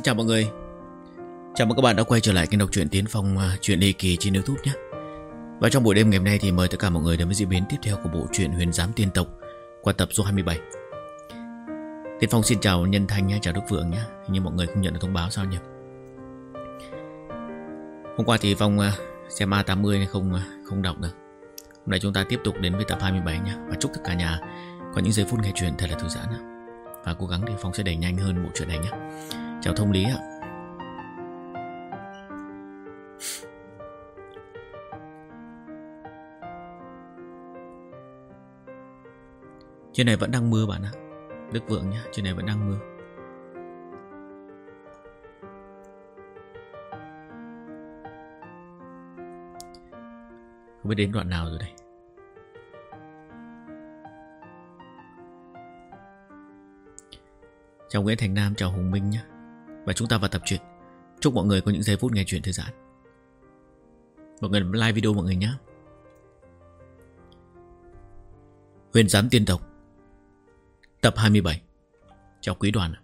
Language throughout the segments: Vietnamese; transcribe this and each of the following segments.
xin chào mọi người. Chào mừng các bạn đã quay trở lại kênh đọc truyện Tiến Phong à, Chuyện ly kỳ trên youtube nhé. Và trong buổi đêm ngày hôm nay thì mời tất cả mọi người đến với diễn biến tiếp theo của bộ truyện Huyền Giám Tiên Tộc Qua tập số 27 Tiến Phong xin chào Nhân Thanh nhé, chào Đức Vượng nhé. Hình như mọi người không nhận được thông báo sao nhỉ? Hôm qua thì Phong à, xem A80 nên không, à, không đọc được. Hôm nay chúng ta tiếp tục đến với tập 27 nhé. Và chúc tất cả nhà có những giây phút nghe chuyện thật là thư giãn Và cố gắng thì Phong sẽ đẩy nhanh hơn bộ truyện này nhé. Chào Thông Lý ạ. Trên này vẫn đang mưa bạn ạ. Đức Vượng nhá Trên này vẫn đang mưa. Không biết đến đoạn nào rồi đây. Chào Nguyễn Thành Nam, chào Hùng Minh nhé và chúng ta vào tập truyện. Chúc mọi người có những giây phút nghe chuyện thư giãn. Mọi người like video mọi người nhé. Huyền giám tiên tộc, Tập 27 Chào quý đoàn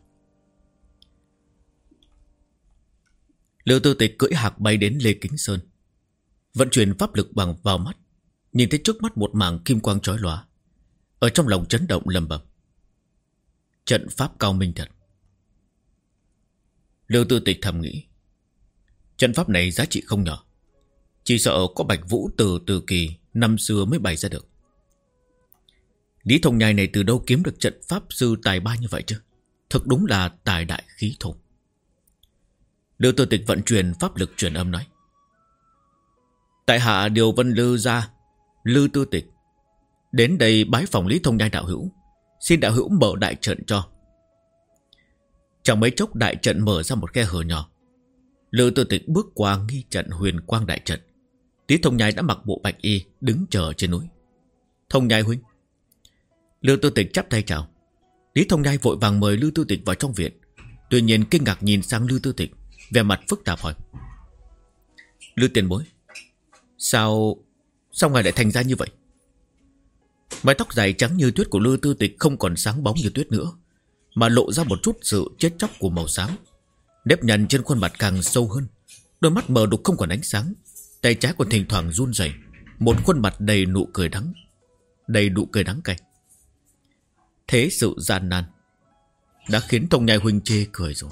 Lưu tư tịch cưỡi hạc bay đến Lê Kính Sơn. Vận chuyển pháp lực bằng vào mắt, Nhìn thấy trước mắt một mảng kim quang chói lóa Ở trong lòng chấn động lầm bầm. Trận pháp cao minh thật. Lưu tư tịch thầm nghĩ. Trận pháp này giá trị không nhỏ. Chỉ sợ có bạch vũ từ từ kỳ Năm xưa mới bày ra được. Lý Thông Nhai này từ đâu kiếm được trận pháp sư tài ba như vậy chứ? Thật đúng là tài đại khí thùng Lưu tư tịch vận chuyển pháp lực truyền âm nói. Tại hạ Điều Vân Lư ra, Lư tư tịch. Đến đây bái phòng Lý Thông Nhai đạo hữu. Xin đạo hữu mở đại trận cho. Chẳng mấy chốc đại trận mở ra một khe hở nhỏ. Lữ tư tịch bước qua nghi trận huyền quang đại trận. Tí Thông Nhai đã mặc bộ bạch y, Đứng chờ trên núi. Thông Nhai huynh. Lưu Tư Tịch chắp tay chào. Lý Thông Nhai vội vàng mời Lưu Tư Tịch vào trong viện. Tuy nhiên kinh ngạc nhìn sang Lưu Tư Tịch Về mặt phức tạp hỏi. Lưu tiền bối, Sao Sao ngài lại thành ra như vậy? Mái tóc dài trắng như tuyết của Lưu Tư Tịch Không còn sáng bóng như tuyết nữa. Mà lộ ra một chút sự chết chóc của màu xám Nếp nhăn trên khuôn mặt càng sâu hơn, Đôi mắt mờ đục không còn ánh sáng, Tay trái còn thỉnh thoảng run rẩy, Một khuôn mặt đầy nụ cười đắng, Đầy nụ cười đắng cay. Thế sự gian nan Đã khiến Thông Nhai Huynh chê cười rồi.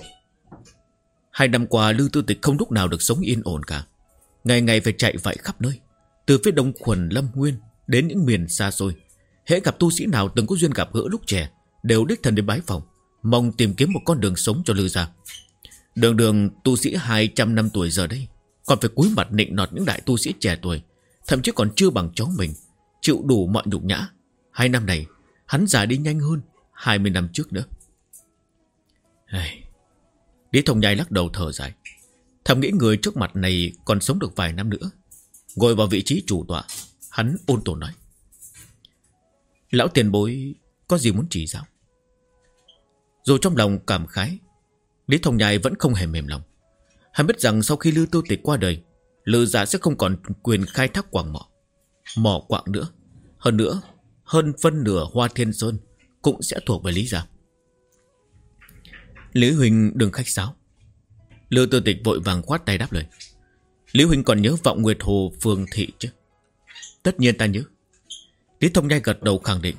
Hai năm qua, Lưu Tư Tịch không lúc nào được sống yên ổn cả. Ngày ngày phải chạy vạy khắp nơi, Từ phía đông khuẩn, Lâm Nguyên Đến những miền xa xôi. Hễ gặp tu sĩ nào từng có duyên gặp gỡ lúc trẻ, Đều đích thân đến bái phòng. Mong tìm kiếm một con đường sống cho lư gia. Đường đường tu sĩ 200 năm tuổi giờ đây, Còn phải cúi mặt nịnh nọt những đại tu sĩ trẻ tuổi, Thậm chí còn chưa bằng cháu mình, Chịu đủ mọi nhục nhã. Hai năm này, Hắn già đi nhanh hơn 20 năm trước nữa. Hey. Lý Thông Nhai lắc đầu thở dài. Thầm nghĩ người trước mặt này Còn sống được vài năm nữa. Ngồi vào vị trí chủ tọa, Hắn ôn tồn nói. Lão tiền bối Có gì muốn chỉ giáo? Dù trong lòng cảm khái, Lý Thông Nhai vẫn không hề mềm lòng Hắn biết rằng sau khi Lưu Tư Tịch qua đời, Lư giả sẽ không còn quyền khai thác quảng mỏ Mỏ quạng nữa Hơn nữa, hơn phân nửa Hoa Thiên Sơn cũng sẽ thuộc về Lý Gia. Lý Huỳnh đừng khách sáo. Lưu Tư Tịch vội vàng khoát tay đáp lời. Lý Huỳnh còn nhớ vọng Nguyệt Hồ Phương Thị chứ? Tất nhiên ta nhớ. Lý Thông Nhai gật đầu khẳng định.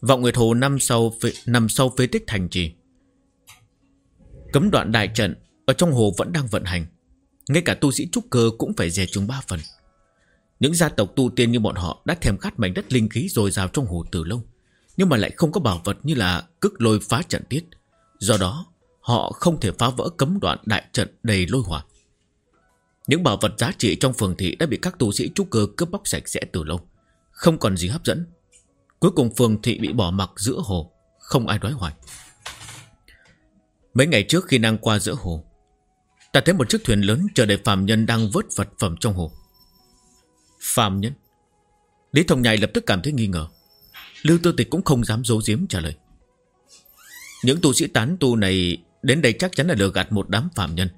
Vọng Nguyệt Hồ năm sau phế, nằm sau phế tích thành trì. Cấm đoạn đại trận ở trong hồ vẫn đang vận hành. Ngay cả tu sĩ trúc cơ cũng phải dè chúng ba phần. Những gia tộc tu tiên như bọn họ đã thèm khát mảnh đất linh khí dồi dào trong hồ từ lâu, nhưng mà lại không có bảo vật như là cức lôi phá trận tiết. Do đó, họ không thể phá vỡ cấm đoạn đại trận đầy lôi hỏa. Những bảo vật giá trị trong phường thị đã bị các tu sĩ trúc cơ cướp bóc sạch sẽ từ lâu, không còn gì hấp dẫn. Cuối cùng phường thị bị bỏ mặc giữa hồ, không ai đói hoài. Mấy ngày trước khi đang qua giữa hồ, ta thấy một chiếc thuyền lớn chờ đợi phàm nhân đang vớt vật phẩm trong hồ. Phạm nhân? Lý Thông Nhai lập tức cảm thấy nghi ngờ. Lưu Tư Tịch cũng không dám giấu giếm trả lời. Những tu sĩ tán tu này Đến đây chắc chắn là lừa gạt một đám phạm nhân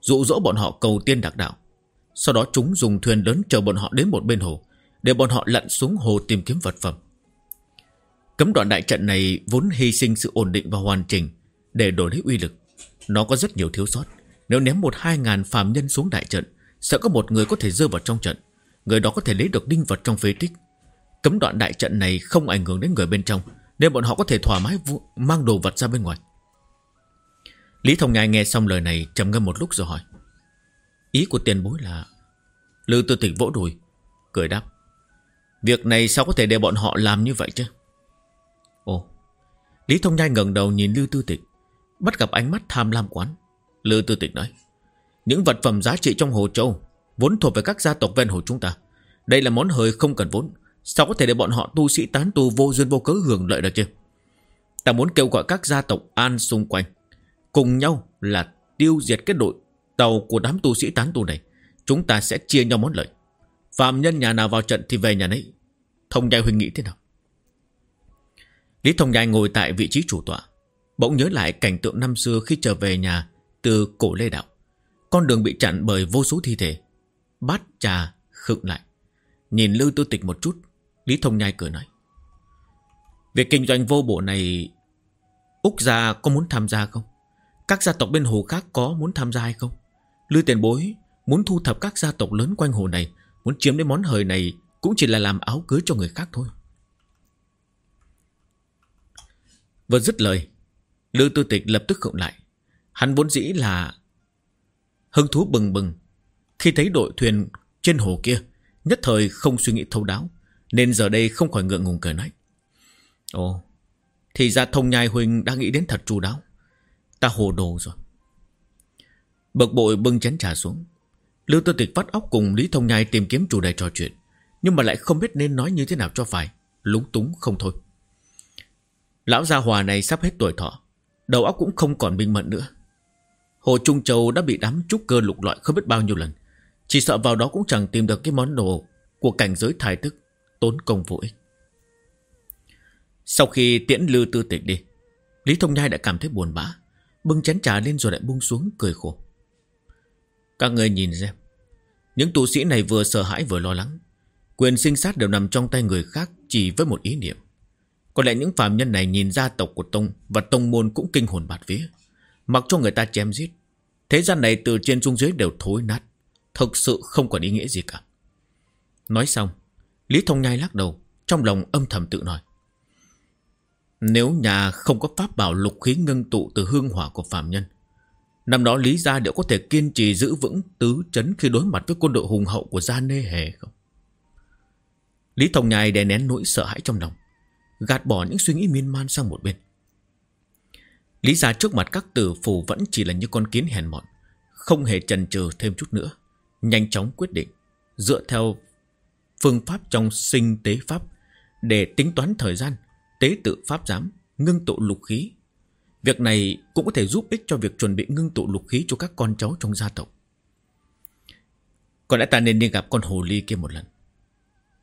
Dụ dỗ bọn họ cầu tiên đặc đạo. Sau đó chúng dùng thuyền lớn chờ bọn họ đến một bên hồ Để bọn họ lặn xuống hồ tìm kiếm vật phẩm. Cấm đoạn đại trận này Vốn hy sinh sự ổn định và hoàn chỉnh, Để đổi lấy uy lực. Nó có rất nhiều thiếu sót. Nếu ném một hai ngàn phàm nhân xuống đại trận, Sẽ có một người có thể rơi vào trong trận. Người đó có thể lấy được đinh vật trong phế tích. Cấm đoạn đại trận này không ảnh hưởng đến người bên trong, Nên bọn họ có thể thoải mái mang đồ vật ra bên ngoài. Lý Thông Nhai nghe xong lời này, trầm ngâm một lúc rồi hỏi, Ý của tiền bối là Lư tư tịch vỗ đùi, Cười đáp, Việc này sao có thể để bọn họ làm như vậy chứ? Lý Thông Nhai ngẩng đầu nhìn Lưu tư tịch, Bắt gặp ánh mắt tham lam quán. Lưu tư tịch nói, Những vật phẩm giá trị trong Hồ Châu Vốn thuộc về các gia tộc ven hồ chúng ta. Đây là món hời không cần vốn. Sao có thể để bọn họ tu sĩ tán tu vô duyên vô cớ hưởng lợi được chứ? Ta muốn kêu gọi các gia tộc an xung quanh, Cùng nhau là tiêu diệt cái đội tàu của đám tu sĩ tán tu này. Chúng ta sẽ chia nhau món lợi. Phạm nhân nhà nào vào trận thì về nhà nấy. Thông nhai huynh nghĩ thế nào? Lý Thông nhai ngồi tại vị trí chủ tọa, Bỗng nhớ lại cảnh tượng năm xưa khi trở về nhà Từ cổ lê đạo. Con đường bị chặn bởi vô số thi thể, Bát trà khựng lại. Nhìn Lưu Tư Tịch một chút, Lý Thông Nhai cười nói, Việc kinh doanh vô bộ này, Úc gia có muốn tham gia không? Các gia tộc bên hồ khác có muốn tham gia hay không? Lưu tiền bối Muốn thu thập các gia tộc lớn quanh hồ này, Muốn chiếm đến món hời này Cũng chỉ là làm áo cưới cho người khác thôi. Vừa dứt lời Lưu Tư Tịch lập tức khựng lại. Hắn vốn dĩ là Hưng thú bừng bừng. Khi thấy đội thuyền trên hồ kia, Nhất thời không suy nghĩ thấu đáo, Nên giờ đây không khỏi ngượng ngùng cười nói. Ồ, Thì ra thông nhai huynh đã nghĩ đến thật chu đáo. Ta hồ đồ rồi. Bực bội bưng chén trà xuống. Lưu Tư Tịch vắt óc cùng Lý Thông Nhai tìm kiếm chủ đề trò chuyện, Nhưng mà lại không biết nên nói như thế nào cho phải, Lúng túng không thôi. Lão gia hòa này sắp hết tuổi thọ, Đầu óc cũng không còn minh mẫn nữa. Hồ Trung Châu đã bị đám trúc cơ lục loại không biết bao nhiêu lần, Chỉ sợ vào đó cũng chẳng tìm được cái món đồ Của cảnh giới thái tức Tốn công vô ích. Sau khi tiễn Lưu Tư Tịch đi, Lý Thông Nhai đã cảm thấy buồn bã, Bưng chén trà lên rồi lại buông xuống, cười khổ. Các người nhìn xem, Những tu sĩ này vừa sợ hãi vừa lo lắng, Quyền sinh sát đều nằm trong tay người khác Chỉ với một ý niệm. Có lẽ những phàm nhân này nhìn gia tộc của Tông Và Tông môn cũng kinh hồn bạt vía. Mặc cho người ta chém giết Thế gian này từ trên xuống dưới đều thối nát. Thực sự không còn ý nghĩa gì cả. Nói xong Lý Thông Nhai lắc đầu Trong lòng âm thầm tự nói. Nếu nhà không có pháp bảo lục khí ngưng tụ từ hương hỏa của phàm nhân Năm đó Lý Gia đều có thể kiên trì giữ vững tứ chấn khi đối mặt với quân đội hùng hậu của Gia Nê Hề không? Lý Thông Nhai đè nén nỗi sợ hãi trong lòng, gạt bỏ những suy nghĩ miên man sang một bên. Lý ra trước mặt các tử phù vẫn chỉ là như con kiến hèn mọn, không hề chần chừ thêm chút nữa, nhanh chóng quyết định, dựa theo phương pháp trong sinh tế pháp để tính toán thời gian, tế tự pháp giám, ngưng tụ lục khí, Việc này cũng có thể giúp ích cho việc chuẩn bị ngưng tụ lục khí cho các con cháu trong gia tộc. Có lẽ ta nên đi gặp con hồ ly kia một lần.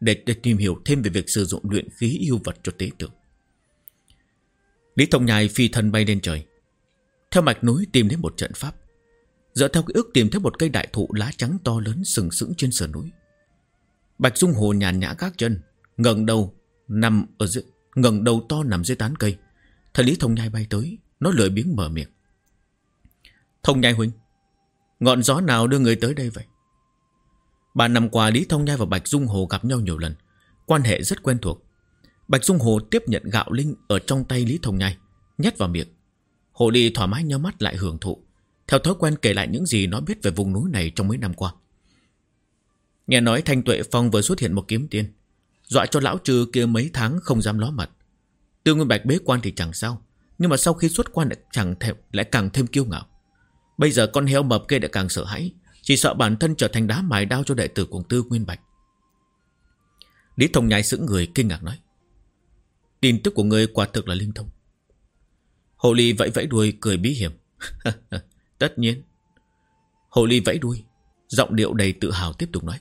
Để, để tìm hiểu thêm về việc sử dụng luyện khí yêu vật cho tế tử. Lý Thông Nhai phi thân bay lên trời. Theo mạch núi tìm đến một trận pháp. Dựa theo cái ước tìm thấy một cây đại thụ lá trắng to lớn sừng sững trên sườn núi. Bạch Dung Hồ nhàn nhã các chân, ngẩng đầu nằm ở dưới, ngẩng đầu to nằm dưới tán cây. Thời Lý Thông Nhai bay tới, nó lười biếng mở miệng Thông nhai huynh Ngọn gió nào đưa người tới đây vậy Ba năm qua Lý Thông Nhai và Bạch Dung Hồ gặp nhau nhiều lần. Quan hệ rất quen thuộc. Bạch Dung Hồ tiếp nhận gạo linh Ở trong tay Lý Thông Nhai Nhét vào miệng. Hồ đi thoải mái nhau mắt lại hưởng thụ Theo thói quen kể lại những gì nó biết về vùng núi này trong mấy năm qua. Nghe nói Thanh Tuệ Phong vừa xuất hiện một kiếm tiên Dọa cho lão trừ kia mấy tháng không dám ló mặt. Tư Nguyên Bạch bế quan thì chẳng sao nhưng mà sau khi xuất quan lại chẳng thèm, lại càng thêm kiêu ngạo. Bây giờ con heo mập kia lại càng sợ hãi, chỉ sợ bản thân trở thành đá mài đao cho đệ tử của Tư Nguyên Bạch. Lý Thông nhái sững người kinh ngạc nói. Tin tức của người quả thực là linh thông. Hồ Ly vẫy vẫy đuôi cười bí hiểm. Tất nhiên. Hồ Ly vẫy đuôi, giọng điệu đầy tự hào tiếp tục nói.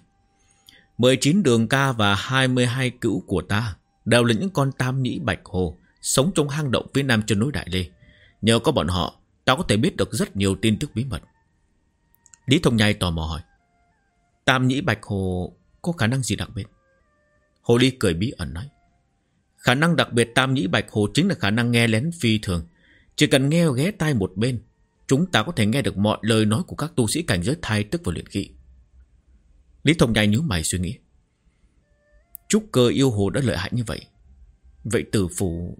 19 đường ca và 22 cữu của ta đều là những con tam nhĩ bạch hồ Sống trong hang động phía nam chân núi Đại Lê Nhờ có bọn họ ta có thể biết được rất nhiều tin tức bí mật Lý Thông Nhai tò mò hỏi. Tam Nhĩ Bạch Hồ Có khả năng gì đặc biệt? Hồ Ly cười bí ẩn nói. Khả năng đặc biệt Tam Nhĩ Bạch Hồ Chính là khả năng nghe lén phi thường. Chỉ cần nghe ghé tai một bên, Chúng ta có thể nghe được mọi lời nói của các tu sĩ cảnh giới thai tức và luyện khí Lý Thông Nhai nhớ mày suy nghĩ. Trúc cơ yêu hồ đã lợi hại như vậy. Vậy tử phù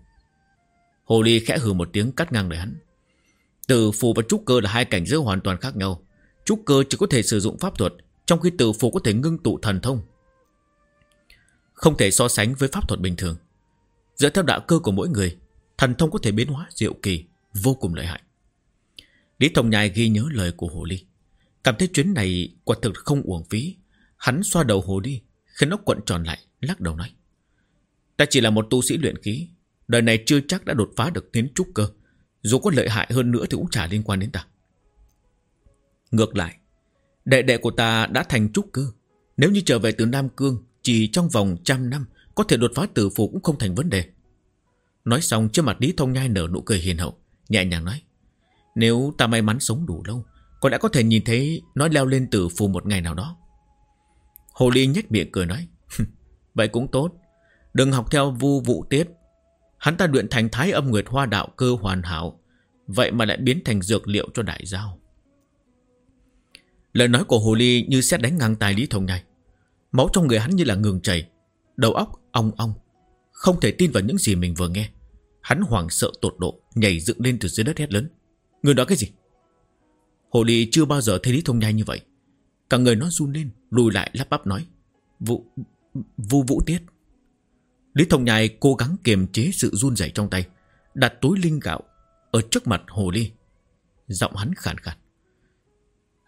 Hồ Ly khẽ hừ một tiếng cắt ngang lời hắn. Tử phù và trúc cơ là hai cảnh giới hoàn toàn khác nhau. Trúc cơ chỉ có thể sử dụng pháp thuật, Trong khi tự phụ có thể ngưng tụ thần thông. Không thể so sánh với pháp thuật bình thường. Dựa theo đạo cơ của mỗi người, Thần thông có thể biến hóa diệu kỳ, Vô cùng lợi hại. Lý Thông Nhai ghi nhớ lời của Hồ Ly. Cảm thấy chuyến này quả thực không uổng phí. Hắn xoa đầu Hồ Ly, Khiến nó quận tròn lại, Lắc đầu nói. Ta chỉ là một tu sĩ luyện khí, Đời này chưa chắc đã đột phá được đến trúc cơ. Dù có lợi hại hơn nữa thì cũng chả liên quan đến ta. Ngược lại, Đệ đệ của ta đã thành trúc cơ. Nếu như trở về từ Nam Cương, Chỉ trong vòng trăm năm, Có thể đột phá tử phụ cũng không thành vấn đề. Nói xong trước mặt Lý Thông Nhai nở nụ cười hiền hậu, Nhẹ nhàng nói, Nếu ta may mắn sống đủ lâu, Có đã có thể nhìn thấy nó leo lên tử phù một ngày nào đó. Hồ Ly nhếch miệng cười nói Vậy cũng tốt. Đừng học theo vu vụ tiết Hắn ta luyện thành thái âm nguyệt hoa đạo cơ hoàn hảo, Vậy mà lại biến thành dược liệu cho đại giao. Lời nói của Hồ Ly như xét đánh ngang tài Lý Thông Nhai Máu trong người hắn như là ngừng chảy, Đầu óc ong ong, Không thể tin vào những gì mình vừa nghe. Hắn hoảng sợ tột độ, Nhảy dựng lên từ dưới đất hét lớn. Người nói cái gì? Hồ Ly chưa bao giờ thấy Lý Thông Nhai như vậy. Cả người nó run lên, Lùi lại lắp bắp nói Vụ Vu vũ tiết. Lý Thông Nhai cố gắng kiềm chế sự run rẩy trong tay, Đặt túi linh gạo Ở trước mặt Hồ Ly. Giọng hắn khàn khàn.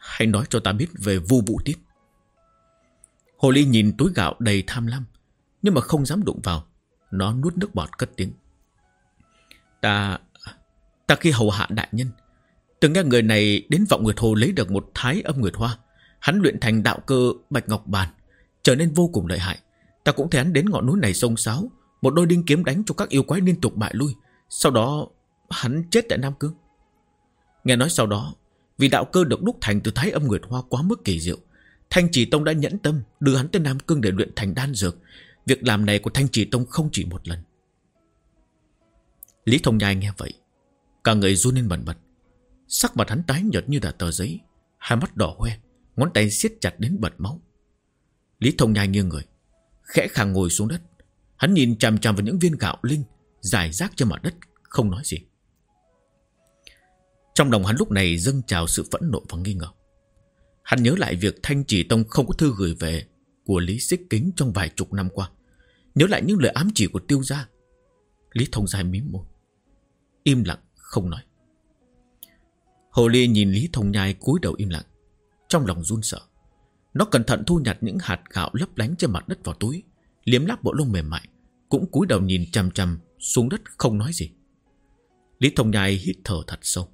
Hãy nói cho ta biết về vu vụ tiết. Hồ Ly nhìn túi gạo đầy tham lam, Nhưng mà không dám đụng vào. Nó nuốt nước bọt cất tiếng. Ta Ta khi hầu hạ đại nhân, Từng nghe người này đến vọng Nguyệt Hồ lấy được một thái âm Nguyệt Hoa. Hắn luyện thành đạo cơ Bạch Ngọc Bàn, Trở nên vô cùng lợi hại. Ta cũng thấy hắn đến ngọn núi này sông sáo, Một đôi đinh kiếm đánh cho các yêu quái liên tục bại lui. Sau đó, hắn chết tại Nam Cương. Nghe nói sau đó vì đạo cơ được đúc thành từ Thái âm Nguyệt Hoa quá mức kỳ diệu, Thanh Trì Tông đã nhẫn tâm Đưa hắn tới Nam Cương để luyện thành đan dược. Việc làm này của Thanh Trì Tông không chỉ một lần. Lý Thông Nhai nghe vậy, Cả người run lên bẩn bật. Sắc mặt hắn tái nhợt như là tờ giấy, Hai mắt đỏ hoe, Ngón tay siết chặt đến bật máu. Lý Thông Nhai nghiêng người, Khẽ khàng ngồi xuống đất. Hắn nhìn chằm chằm vào những viên gạo linh Giải rác trên mặt đất, Không nói gì. Trong lòng hắn lúc này dâng trào sự phẫn nộ và nghi ngờ. Hắn nhớ lại việc Thanh Chỉ Tông không có thư gửi về Của Lý Xích Kính trong vài chục năm qua. Nhớ lại những lời ám chỉ của tiêu gia. Lý Thông dài mím môi, Im lặng không nói. Hồ Ly nhìn Lý Thông Nhai cúi đầu im lặng, Trong lòng run sợ. Nó cẩn thận thu nhặt những hạt gạo lấp lánh trên mặt đất vào túi, Liếm láp bộ lông mềm mại, Cũng cúi đầu nhìn chằm chằm xuống đất không nói gì. Lý Thông Nhai hít thở thật sâu.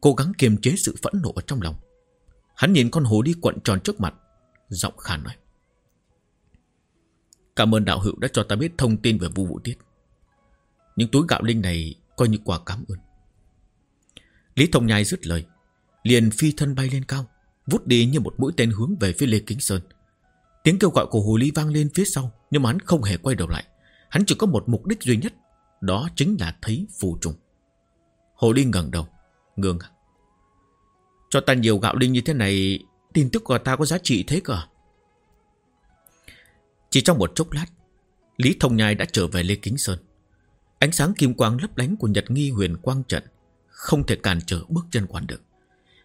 Cố gắng kiềm chế sự phẫn nộ ở trong lòng. Hắn nhìn con hồ đi quận tròn trước mặt, Giọng khàn nói. Cảm ơn đạo hữu đã cho ta biết thông tin về vụ vụ tiết. Những túi gạo linh này Coi như quà cảm ơn. Lý Thông Nhai dứt lời, Liền phi thân bay lên cao, Vút đi như một mũi tên hướng về phía Lê Kính Sơn. Tiếng kêu gọi của Hồ Ly vang lên phía sau, Nhưng mà hắn không hề quay đầu lại. Hắn chỉ có một mục đích duy nhất, Đó chính là thấy phù trùng. Hồ Ly ngẩng đầu Ngương Cho ta nhiều gạo linh như thế này, Tin tức của ta có giá trị thế cơ? Chỉ trong một chốc lát, Lý Thông Nhai đã trở về Lê Kính Sơn. Ánh sáng kim quang lấp lánh của Nhật Nghi huyền quang trận Không thể cản trở bước chân quan được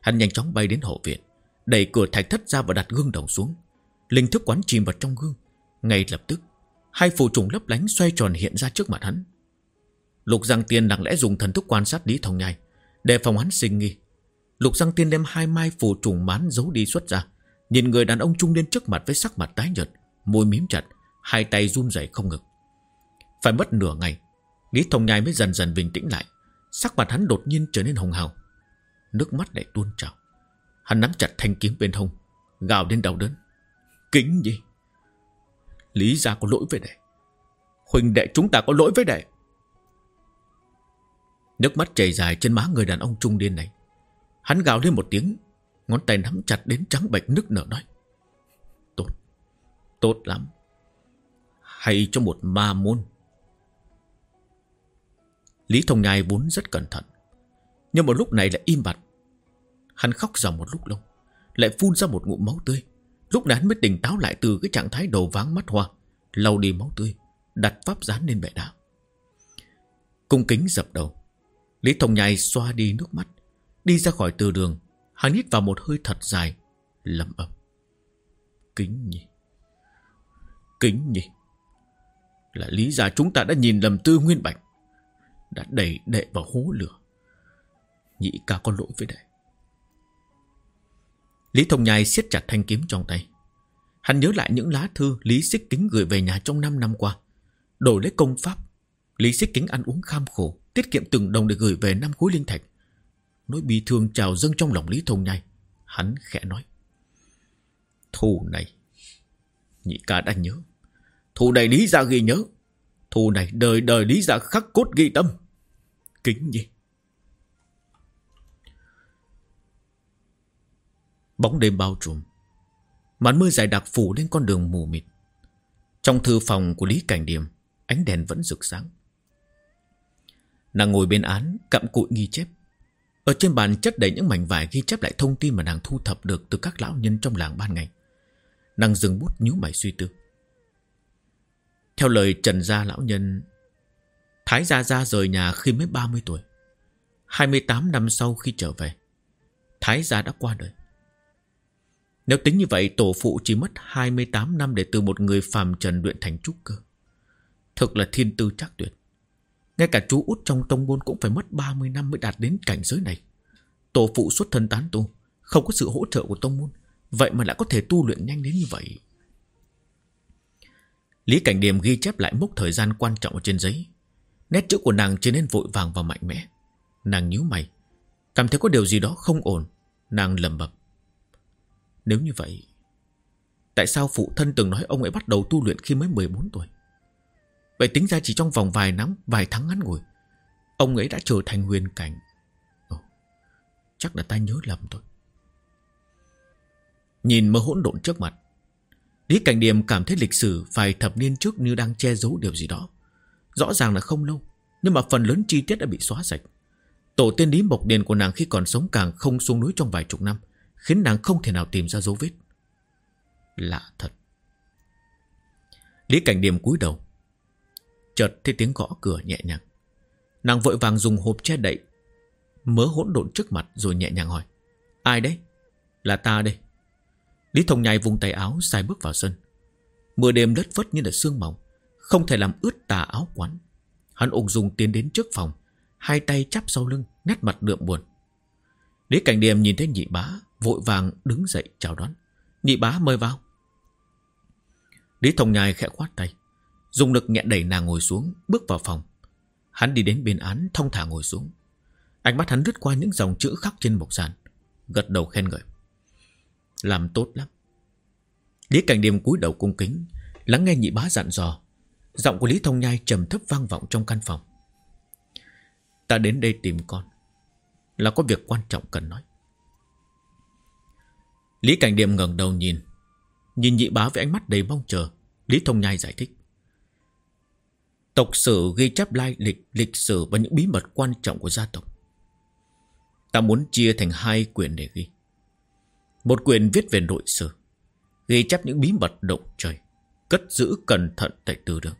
Hắn nhanh chóng bay đến hậu viện, Đẩy cửa thạch thất ra và đặt gương đồng xuống. Linh thức quán chìm vào trong gương. Ngay lập tức, Hai phù trùng lấp lánh xoay tròn hiện ra trước mặt hắn. Lục Giang Tiên lặng lẽ dùng thần thức quan sát Lý Thông Nhai. Để phòng hắn sinh nghi, Lục Giang Tiên đem hai mai phù trùng mán giấu đi xuất ra, Nhìn người đàn ông trung niên trước mặt với sắc mặt tái nhợt, Môi mím chặt, Hai tay run rẩy không ngừng. Phải mất nửa ngày, Lý Thông Nhai mới dần dần bình tĩnh lại, Sắc mặt hắn đột nhiên trở nên hồng hào, Nước mắt lại tuôn trào. Hắn nắm chặt thanh kiếm bên hông, Gào đến đau đớn. Kính gì Lý gia có lỗi với đệ. Huỳnh đệ chúng ta có lỗi với đệ. Nước mắt chảy dài trên má người đàn ông trung niên này. Hắn gào lên một tiếng, Ngón tay nắm chặt đến trắng bệch nức nở nói, Tốt Tốt lắm. Hay cho một ma môn. Lý Thông Nhai vốn rất cẩn thận, Nhưng một lúc này lại im bặt. Hắn khóc dòng một lúc lâu, Lại phun ra một ngụm máu tươi. Lúc này hắn mới tỉnh táo lại từ cái trạng thái đầu váng mắt hoa, lau đi máu tươi, Đặt pháp dán lên bệ đá. Cung kính dập đầu. Lý Thông Nhai xoa đi nước mắt, Đi ra khỏi từ đường. Hắn hít vào một hơi thật dài lầm ầm. Kính nhỉ. Kính nhỉ. Là lý ra chúng ta đã nhìn lầm tư nguyên bạch, Đã đẩy đệ vào hố lửa. Nhị ca có lỗi với đệ. Lý Thông Nhai siết chặt thanh kiếm trong tay. Hắn nhớ lại những lá thư Lý Xích Kính gửi về nhà trong 5 năm qua, Đổi lấy công pháp Lý Xích Kính ăn uống kham khổ, Tiết kiệm từng đồng để gửi về năm khối linh thạch. Nỗi bi thương trào dâng trong lòng Lý Thông Nhai. Hắn khẽ nói, Thù này, Nhị ca đã nhớ. Thù này Lý ra ghi nhớ. Thù này đời đời Lý ra khắc cốt ghi tâm. Kính gì Bóng đêm bao trùm, Màn mưa dài đặc phủ lên con đường mù mịt. Trong thư phòng của Lý Cảnh Điềm Ánh đèn vẫn rực sáng. Nàng ngồi bên án, Cặm cụi ghi chép. Ở trên bàn chất đầy những mảnh vải ghi chép lại thông tin Mà nàng thu thập được từ các lão nhân trong làng ban ngày. Nàng dừng bút nhíu mày suy tư. Theo lời Trần Gia lão nhân, Thái Gia Gia rời nhà khi mới 30 tuổi. 28 năm sau khi trở về, Thái Gia đã qua đời. Nếu tính như vậy, tổ phụ chỉ mất 28 năm để từ một người phàm trần luyện thành trúc cơ. Thực là thiên tư chắc tuyệt. Ngay cả chú út trong tông môn cũng phải mất 30 năm mới đạt đến cảnh giới này. Tổ phụ xuất thân tán tu, không có sự hỗ trợ của tông môn. Vậy mà lại có thể tu luyện nhanh đến như vậy. Lý Cảnh Điềm ghi chép lại mốc thời gian quan trọng ở trên giấy. Nét chữ của nàng trở nên vội vàng và mạnh mẽ. Nàng nhíu mày. Cảm thấy có điều gì đó không ổn. Nàng lầm bập. Nếu như vậy Tại sao phụ thân từng nói ông ấy bắt đầu tu luyện khi mới 14 tuổi Vậy tính ra chỉ trong vòng vài năm Vài tháng ngắn ngủi Ông ấy đã trở thành huyền cảnh. Ồ, Chắc là ta nhớ lầm thôi. Nhìn mơ hỗn độn trước mặt Lý Cảnh Điềm cảm thấy lịch sử Vài thập niên trước như đang che giấu điều gì đó. Rõ ràng là không lâu Nhưng mà phần lớn chi tiết đã bị xóa sạch. Tổ tiên Lý Mộc Điền của nàng khi còn sống càng không xuống núi trong vài chục năm Khiến nàng không thể nào tìm ra dấu vết. Lạ thật. Lý Cảnh Điềm cúi đầu Chợt thấy tiếng gõ cửa nhẹ nhàng. Nàng vội vàng dùng hộp che đậy, Mớ hỗn độn trước mặt rồi nhẹ nhàng hỏi, Ai đấy? Là ta đây. Lý Thông Nhai vùng tay áo sai bước vào sân. Mưa đêm đất vất như là sương mỏng, Không thể làm ướt tà áo quán. Hắn ung dung tiến đến trước phòng, Hai tay chắp sau lưng, Nét mặt đượm buồn. Lý Cảnh Điềm nhìn thấy nhị bá, Vội vàng đứng dậy chào đón. Nhị bá mời vào. Lý Thông Nhai khẽ khoát tay. Dùng lực nhẹ đẩy nàng ngồi xuống, Bước vào phòng. Hắn đi đến bên án thông thả ngồi xuống. Ánh mắt hắn lướt qua những dòng chữ khắc trên bộc sàn, Gật đầu khen ngợi. Làm tốt lắm. Lý Cảnh Điềm cúi đầu cung kính, Lắng nghe nhị bá dặn dò. Giọng của Lý Thông Nhai trầm thấp vang vọng trong căn phòng. Ta đến đây tìm con, Là có việc quan trọng cần nói. Lý Cảnh Điềm ngẩng đầu nhìn. Nhìn nhị bá với ánh mắt đầy mong chờ, Lý Thông Nhai giải thích. Tộc sử ghi chép lai lịch Lịch sử và những bí mật quan trọng của gia tộc. Ta muốn chia thành hai quyển để ghi. Một quyển viết về nội sử, Ghi chép những bí mật động trời, Cất giữ cẩn thận tại tư đường.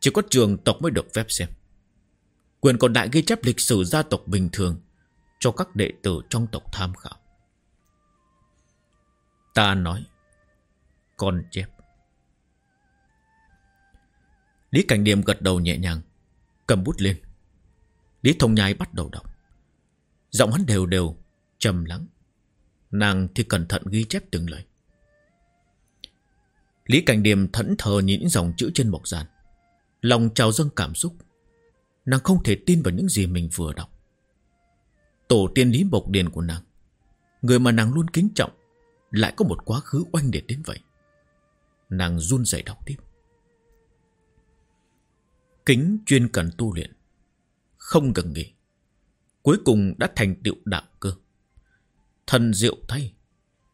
Chỉ có trường tộc mới được phép xem. Quyền còn lại ghi chép lịch sử gia tộc bình thường Cho các đệ tử trong tộc tham khảo. Ta nói, Con chép. Lý Cảnh Điềm gật đầu nhẹ nhàng, Cầm bút lên. Lý Thông Nhai bắt đầu đọc. Giọng hắn đều đều trầm lắng. Nàng thì cẩn thận ghi chép từng lời. Lý Cảnh Điềm thẫn thờ nhìn những dòng chữ trên mộc giàn. Lòng trào dâng cảm xúc. Nàng không thể tin vào những gì mình vừa đọc. Tổ tiên Lý Bộc Điền của nàng, Người mà nàng luôn kính trọng, lại có một quá khứ oanh liệt đến vậy. Nàng run rẩy đọc tiếp. Kính chuyên cần tu luyện. Không cần nghỉ. Cuối cùng đã thành tựu đạo cơ. Thần diệu thay,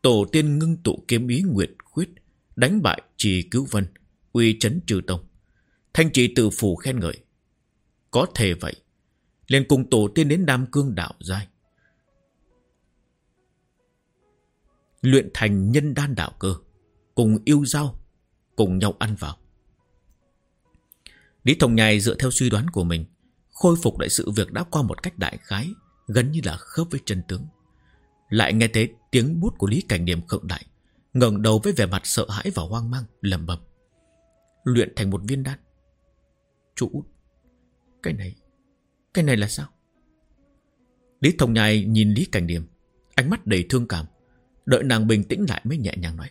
Tổ tiên ngưng tụ kiếm ý nguyệt khuyết, Đánh bại trì cứu vân, Uy chấn trừ tông. Thanh trì tự phủ khen ngợi. Có thể vậy, liền cùng tổ tiên đến Nam Cương đạo giai. Luyện thành nhân đan đạo cơ, Cùng yêu giao Cùng nhau ăn vào. Lý Thông Nhai dựa theo suy đoán của mình, Khôi phục lại sự việc đã qua một cách đại khái, Gần như là khớp với chân tướng. Lại nghe thấy tiếng bút của Lý Cảnh Điểm khựng đại ngẩng đầu với vẻ mặt sợ hãi và hoang mang lầm bầm Luyện thành một viên đan. Chú út, Cái này Cái này là sao? Lý Thông Nhai nhìn Lý Cảnh Điềm Ánh mắt đầy thương cảm, Đợi nàng bình tĩnh lại mới nhẹ nhàng nói.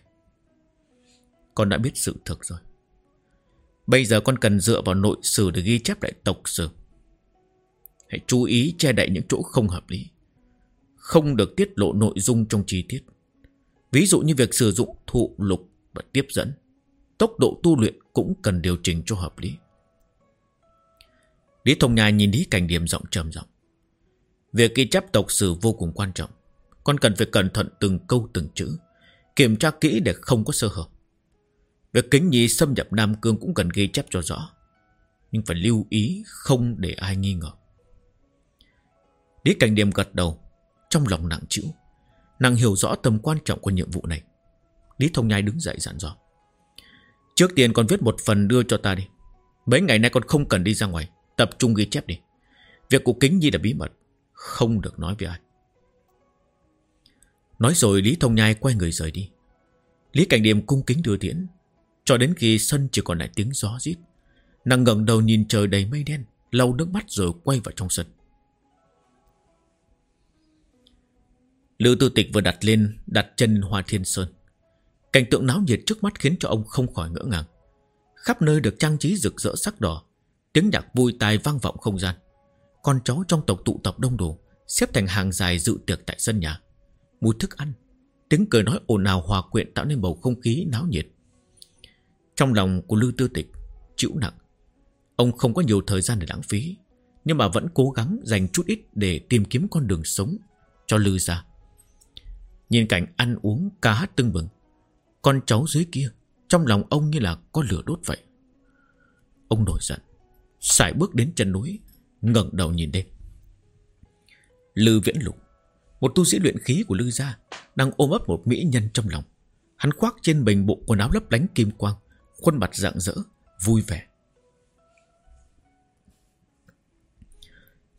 Con đã biết sự thực rồi. Bây giờ con cần dựa vào nội sử để ghi chép lại tộc sử Hãy chú ý che đậy những chỗ không hợp lý. Không được tiết lộ nội dung trong chi tiết. Ví dụ như việc sử dụng thụ lục và tiếp dẫn, Tốc độ tu luyện cũng cần điều chỉnh cho hợp lý. Lý Thông Nhai nhìn Lý Cảnh Điểm giọng trầm giọng Việc ghi chép tộc sử vô cùng quan trọng. Con cần phải cẩn thận từng câu từng chữ, Kiểm tra kỹ để không có sơ hở. Việc kính nhi xâm nhập Nam Cương cũng cần ghi chép cho rõ. Nhưng phải lưu ý không để ai nghi ngờ. Lý Cảnh Điềm gật đầu, Trong lòng nặng chịu Nàng hiểu rõ tầm quan trọng của nhiệm vụ này. Lý Thông Nhai đứng dậy dặn dò. Trước tiên con viết một phần đưa cho ta đi. Mấy ngày nay con không cần đi ra ngoài, Tập trung ghi chép đi. Việc của Kính Nhi là bí mật, Không được nói với ai. Nói rồi Lý Thông Nhai quay người rời đi. Lý Cảnh Điềm cung kính đưa tiễn. Cho đến khi sân chỉ còn lại tiếng gió rít, Nàng ngẩng đầu nhìn trời đầy mây đen, Lau nước mắt rồi quay vào trong sân. Lữ tư tịch vừa đặt lên, Đặt chân Hoa Thiên Sơn. Cảnh tượng náo nhiệt trước mắt khiến cho ông không khỏi ngỡ ngàng. Khắp nơi được trang trí rực rỡ sắc đỏ, Tiếng nhạc vui tai vang vọng không gian. Con chó trong tộc tụ tập đông đủ, Xếp thành hàng dài dự tiệc tại sân nhà. Mùi thức ăn, Tiếng cười nói ồn ào hòa quyện tạo nên bầu không khí náo nhiệt. Trong lòng của Lưu Tư Tịch, Chịu nặng. Ông không có nhiều thời gian để lãng phí, Nhưng mà vẫn cố gắng dành chút ít Để tìm kiếm con đường sống Cho Lư ra Nhìn cảnh ăn uống ca hát tưng bừng, Con cháu dưới kia Trong lòng ông như là có lửa đốt vậy. Ông nổi giận, Sải bước đến chân núi, ngẩng đầu nhìn lên. Lư viễn lục, Một tu sĩ luyện khí của Lư gia, Đang ôm ấp một mỹ nhân trong lòng. Hắn khoác trên mình bộ quần áo lấp lánh kim quang Khuôn mặt rạng rỡ, Vui vẻ.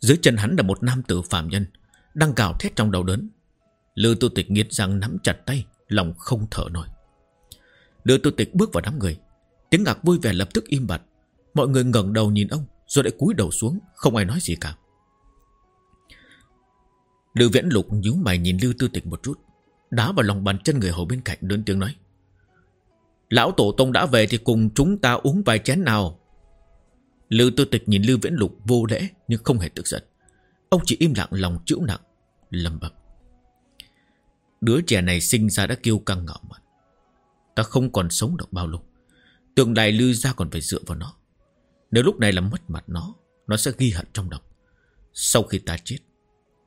Dưới chân hắn là một nam tử phàm nhân, Đang gào thét trong đầu đớn. Lư tu tịch nghiệt răng nắm chặt tay, Lòng không thở nổi. Lư tu tịch bước vào đám người, Tiếng ngạc vui vẻ lập tức im bặt. Mọi người ngẩng đầu nhìn ông, Rồi lại cúi đầu xuống, Không ai nói gì cả. Lư viễn lục nhíu mày nhìn Lư tư tịch một chút, Đá vào lòng bàn chân người hầu bên cạnh Lớn tiếng nói Lão tổ tông đã về thì cùng chúng ta uống vài chén nào. Lư tư tịch nhìn Lư viễn lục vô lễ Nhưng không hề tức giận. Ông chỉ im lặng lòng chịu nặng, lầm bầm. Đứa trẻ này sinh ra đã kêu căng ngạo mạn. Ta không còn sống được bao lâu. Tương lai Lư ra còn phải dựa vào nó. Nếu lúc này làm mất mặt nó Nó sẽ ghi hận trong lòng. Sau khi ta chết,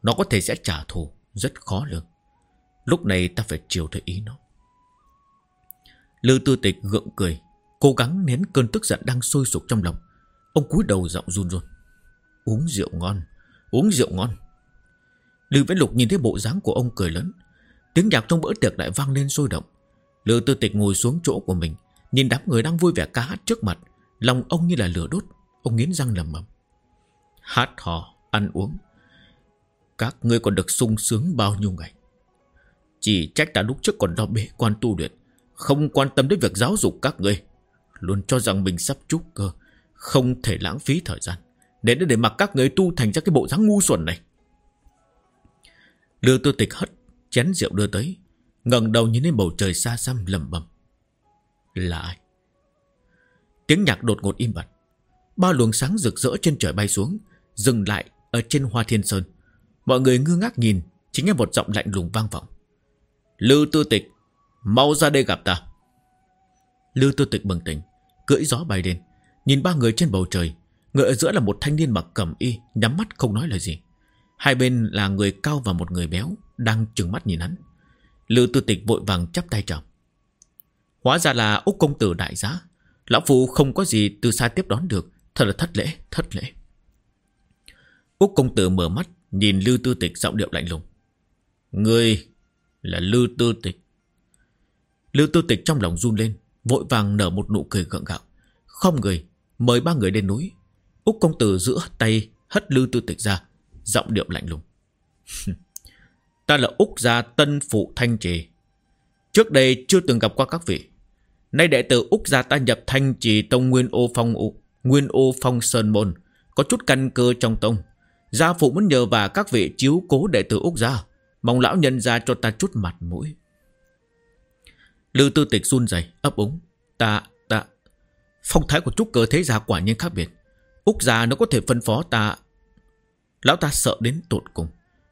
Nó có thể sẽ trả thù, Rất khó lường. Lúc này ta phải chiều theo ý nó. Lư tư tịch gượng cười Cố gắng nén cơn tức giận đang sôi sục trong lòng. Ông cúi đầu giọng run run. Uống rượu ngon Uống rượu ngon. Lư Viễn Lục nhìn thấy bộ dáng của ông cười lớn. Tiếng nhạc trong bữa tiệc lại vang lên sôi động. Lư tư tịch ngồi xuống chỗ của mình Nhìn đám người đang vui vẻ ca hát trước mặt. Lòng ông như là lửa đốt. Ông nghiến răng lầm mầm Hát hò, ăn uống. Các ngươi còn được sung sướng bao nhiêu ngày? Chỉ trách ta lúc trước còn lo bế quan tu luyện. Không quan tâm đến việc giáo dục các ngươi, Luôn cho rằng mình sắp trúc cơ, Không thể lãng phí thời gian. Để để mặc các người tu thành ra cái bộ dáng ngu xuẩn này. Đưa tư tịch hất Chén rượu đưa tới, ngẩng đầu nhìn lên bầu trời xa xăm lầm bầm. Là ai? Tiếng nhạc đột ngột im bặt. Ba luồng sáng rực rỡ trên trời bay xuống, Dừng lại ở trên hoa thiên sơn. Mọi người ngơ ngác nhìn Chính là một giọng lạnh lùng vang vọng. Lư tư tịch Mau ra đây gặp ta. Lưu tư tịch bừng tỉnh Cưỡi gió bay lên Nhìn ba người trên bầu trời. Người ở giữa là một thanh niên mặc cẩm y Nhắm mắt không nói lời gì. Hai bên là người cao và một người béo Đang trừng mắt nhìn hắn. Lưu tư tịch vội vàng chắp tay chào. Hóa ra là Úc công tử đại giá. Lão Phu không có gì từ xa tiếp đón được Thật là thất lễ, thất lễ. Úc công tử mở mắt Nhìn Lưu Tư Tịch giọng điệu lạnh lùng. Ngươi là Lưu Tư Tịch. Lưu tư tịch trong lòng run lên, Vội vàng nở một nụ cười gượng gạo. Không người, Mời ba người lên núi. Úc công tử giữa tay, hất Lưu tư tịch ra, Giọng điệu lạnh lùng. Ta là Úc gia tân phụ thanh trì. Trước đây chưa từng gặp qua các vị. Nay đệ tử Úc gia ta nhập thanh trì tông Nguyên ô phong Nguyên ô phong sơn môn, Có chút căn cơ trong tông. Gia phụ muốn nhờ và các vị chiếu cố đệ tử Úc gia. Mong lão nhân ra cho ta chút mặt mũi. Lư tư tịch run rẩy ấp úng. Ta, ta. Phong thái của trúc cơ thế gia quả nhiên khác biệt. Úc gia nó có thể phân phó ta. Lão ta sợ đến tột cùng.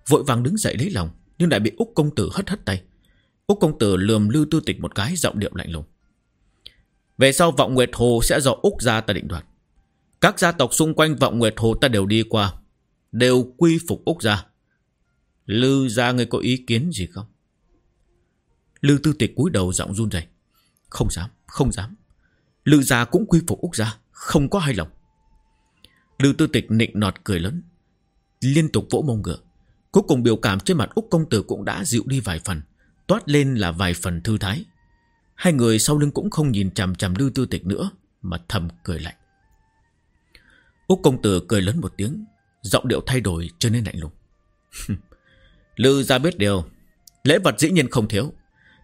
Vội vàng đứng dậy lấy lòng Nhưng lại bị Úc công tử hất hất tay. Úc công tử lườm Lư tư tịch một cái Giọng điệu lạnh lùng. Về sau vọng Nguyệt Hồ sẽ do Úc gia ta định đoạt. Các gia tộc xung quanh vọng Nguyệt Hồ ta đều đi qua Đều quy phục Úc gia. Lư gia người có ý kiến gì không? Lư tư tịch cúi đầu giọng run rẩy. Không dám, không dám. Lư gia cũng quy phục Úc gia Không có hai lòng. Lư tư tịch nịnh nọt cười lớn Liên tục vỗ mông ngựa. Cuối cùng biểu cảm trên mặt Úc công tử cũng đã dịu đi vài phần Toát lên là vài phần thư thái. Hai người sau lưng cũng không nhìn chằm chằm Lư tư tịch nữa Mà thầm cười lạnh. Úc công tử cười lớn một tiếng Giọng điệu thay đổi trở nên lạnh lùng. Lư gia biết điều Lễ vật dĩ nhiên không thiếu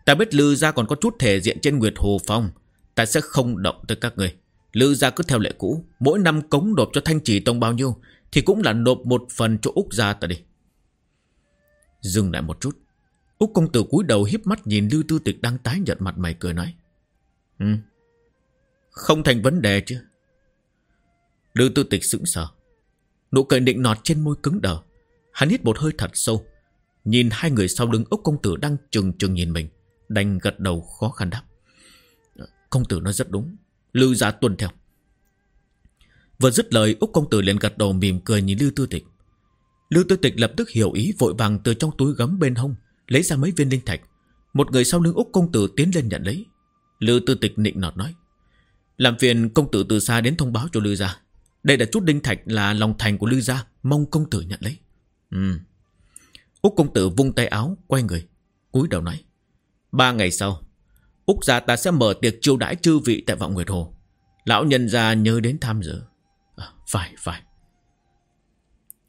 Ta biết Lư gia còn có chút thể diện trên Nguyệt Hồ Phong. Ta sẽ không động tới các người. Lư gia cứ theo lệ cũ. Mỗi năm cống nộp cho thanh trì tông bao nhiêu, Thì cũng là nộp một phần cho Úc gia ta đi. Dừng lại một chút. Úc công tử cúi đầu híp mắt nhìn Lưu Tư Tịch đang tái nhợt mặt mày cười nói. Ừ Không thành vấn đề chứ. Lưu Tư Tịch sững sờ. Nụ cười định nọt trên môi cứng đờ. Hắn hít một hơi thật sâu. Nhìn hai người sau lưng Úc công tử đang trừng trừng nhìn mình. Đành gật đầu khó khăn đáp. Công tử nói rất đúng. Lưu gia tuân theo. Vừa dứt lời, Úc công tử liền gật đầu mỉm cười nhìn Lưu Tư Tịch. Lưu Tư Tịch lập tức hiểu ý, vội vàng từ trong túi gấm bên hông Lấy ra mấy viên linh thạch. Một người sau lưng Úc công tử tiến lên nhận lấy. Lưu Tư Tịch nịnh nọt nói, Làm phiền công tử từ xa đến thông báo cho Lưu gia. Đây là chút linh thạch là lòng thành của Lưu gia, Mong công tử nhận lấy. Ừ Úc công tử vung tay áo, Quay người, cúi đầu nói Ba ngày sau Úc gia ta sẽ mở tiệc chiêu đãi chư vị tại vọng Nguyệt Hồ. Lão nhân gia nhớ đến tham dự. À, Phải phải.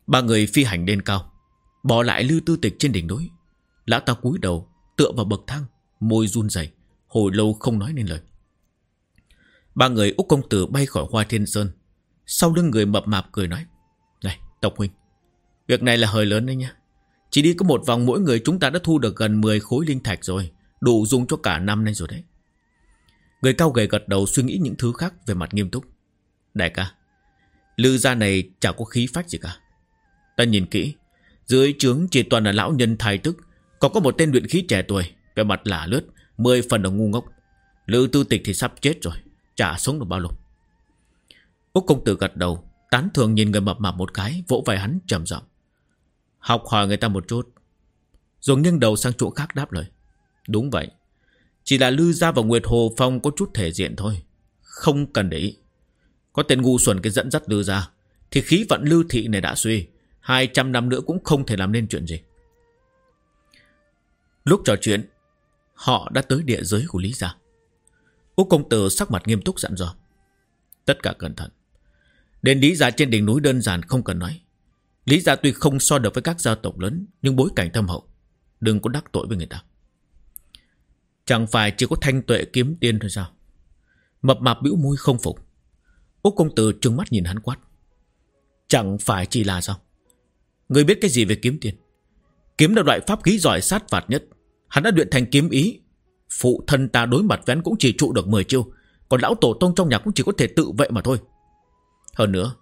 Ba người phi hành lên cao Bỏ lại lưu tư tịch trên đỉnh núi. Lão ta cúi đầu Tựa vào bậc thang Môi run rẩy Hồi lâu không nói nên lời. Ba người Úc công tử bay khỏi hoa thiên sơn. Sau lưng người mập mạp cười nói Này Tộc Huynh Việc này là hơi lớn đấy nha Chỉ đi có một vòng mỗi người chúng ta đã thu được gần 10 khối linh thạch rồi. Đủ dùng cho cả năm nay rồi đấy. Người cao gầy gật đầu suy nghĩ những thứ khác về mặt nghiêm túc. Đại ca, Lư gia này chẳng có khí phách gì cả. Ta nhìn kỹ, Dưới trướng chỉ toàn là lão nhân thai tức, Còn có một tên luyện khí trẻ tuổi Về mặt lả lướt, Mười phần là ngu ngốc. Lư tư tịch thì sắp chết rồi, Chả sống được bao lâu. Úc công tử gật đầu, Tán thường nhìn người mập mạp một cái, Vỗ vai hắn trầm giọng. Học hỏi người ta một chút. Rồi nghiêng đầu sang chỗ khác đáp lời. Đúng vậy. Chỉ là Lư Gia và Nguyệt Hồ Phong có chút thể diện thôi. Không cần để ý. Có tên ngu xuẩn cái dẫn dắt Lư Gia, Thì khí vận Lư Thị này đã suy 200 năm nữa cũng không thể làm nên chuyện gì. Lúc trò chuyện, Họ đã tới địa giới của Lý Gia. Úc công tử sắc mặt nghiêm túc dặn dò. Tất cả cẩn thận. Đến Lý Gia trên đỉnh núi đơn giản không cần nói. Lý Gia tuy không so được với các gia tộc lớn, Nhưng bối cảnh thâm hậu, Đừng có đắc tội với người ta. Chẳng phải chỉ có thanh tuệ kiếm tiên thôi sao? Mập mạp bĩu môi không phục. Úc công tử trừng mắt nhìn hắn quát. Chẳng phải chỉ là sao? Người biết cái gì về kiếm tiên Kiếm là loại pháp khí giỏi sát phạt nhất. Hắn đã luyện thành kiếm ý. Phụ thân ta đối mặt với hắn cũng chỉ trụ được 10 chiêu. Còn lão tổ tông trong nhà cũng chỉ có thể tự vệ mà thôi. Hơn nữa,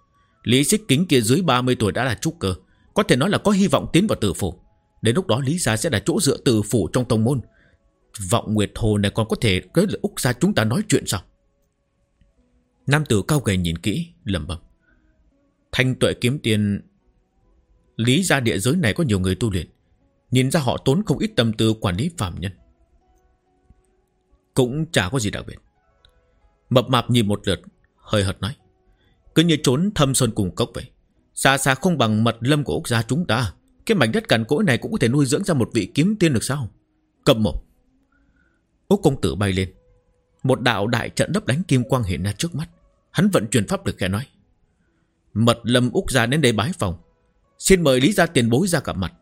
Lý xích kính kia dưới 30 tuổi đã là trúc cơ. Có thể nói là có hy vọng tiến vào tử phủ. Đến lúc đó Lý gia sẽ là chỗ dựa tử phủ trong tông môn. Vọng Nguyệt Hồ này còn có thể kết là Úc ra chúng ta nói chuyện sao? Nam tử cao gầy nhìn kỹ lầm bầm Thanh tuệ kiếm tiền, Lý ra địa giới này có nhiều người tu luyện. Nhìn ra họ tốn không ít tâm tư quản lý phạm nhân. Cũng chả có gì đặc biệt. Mập mạp nhìn một lượt, Hơi hợt nói. Cứ như trốn thâm sơn cùng cốc vậy. Xa xa không bằng mật lâm của Úc gia chúng ta. Cái mảnh đất cằn cỗi này cũng có thể nuôi dưỡng ra một vị kiếm tiên được sao? Cầm một Úc công tử bay lên. Một đạo đại trận đấp đánh kim quang hiện ra trước mắt. Hắn vận chuyển pháp lực khẽ nói. Mật lâm Úc ra đến đây bái phòng. Xin mời Lý gia tiền bối ra gặp mặt.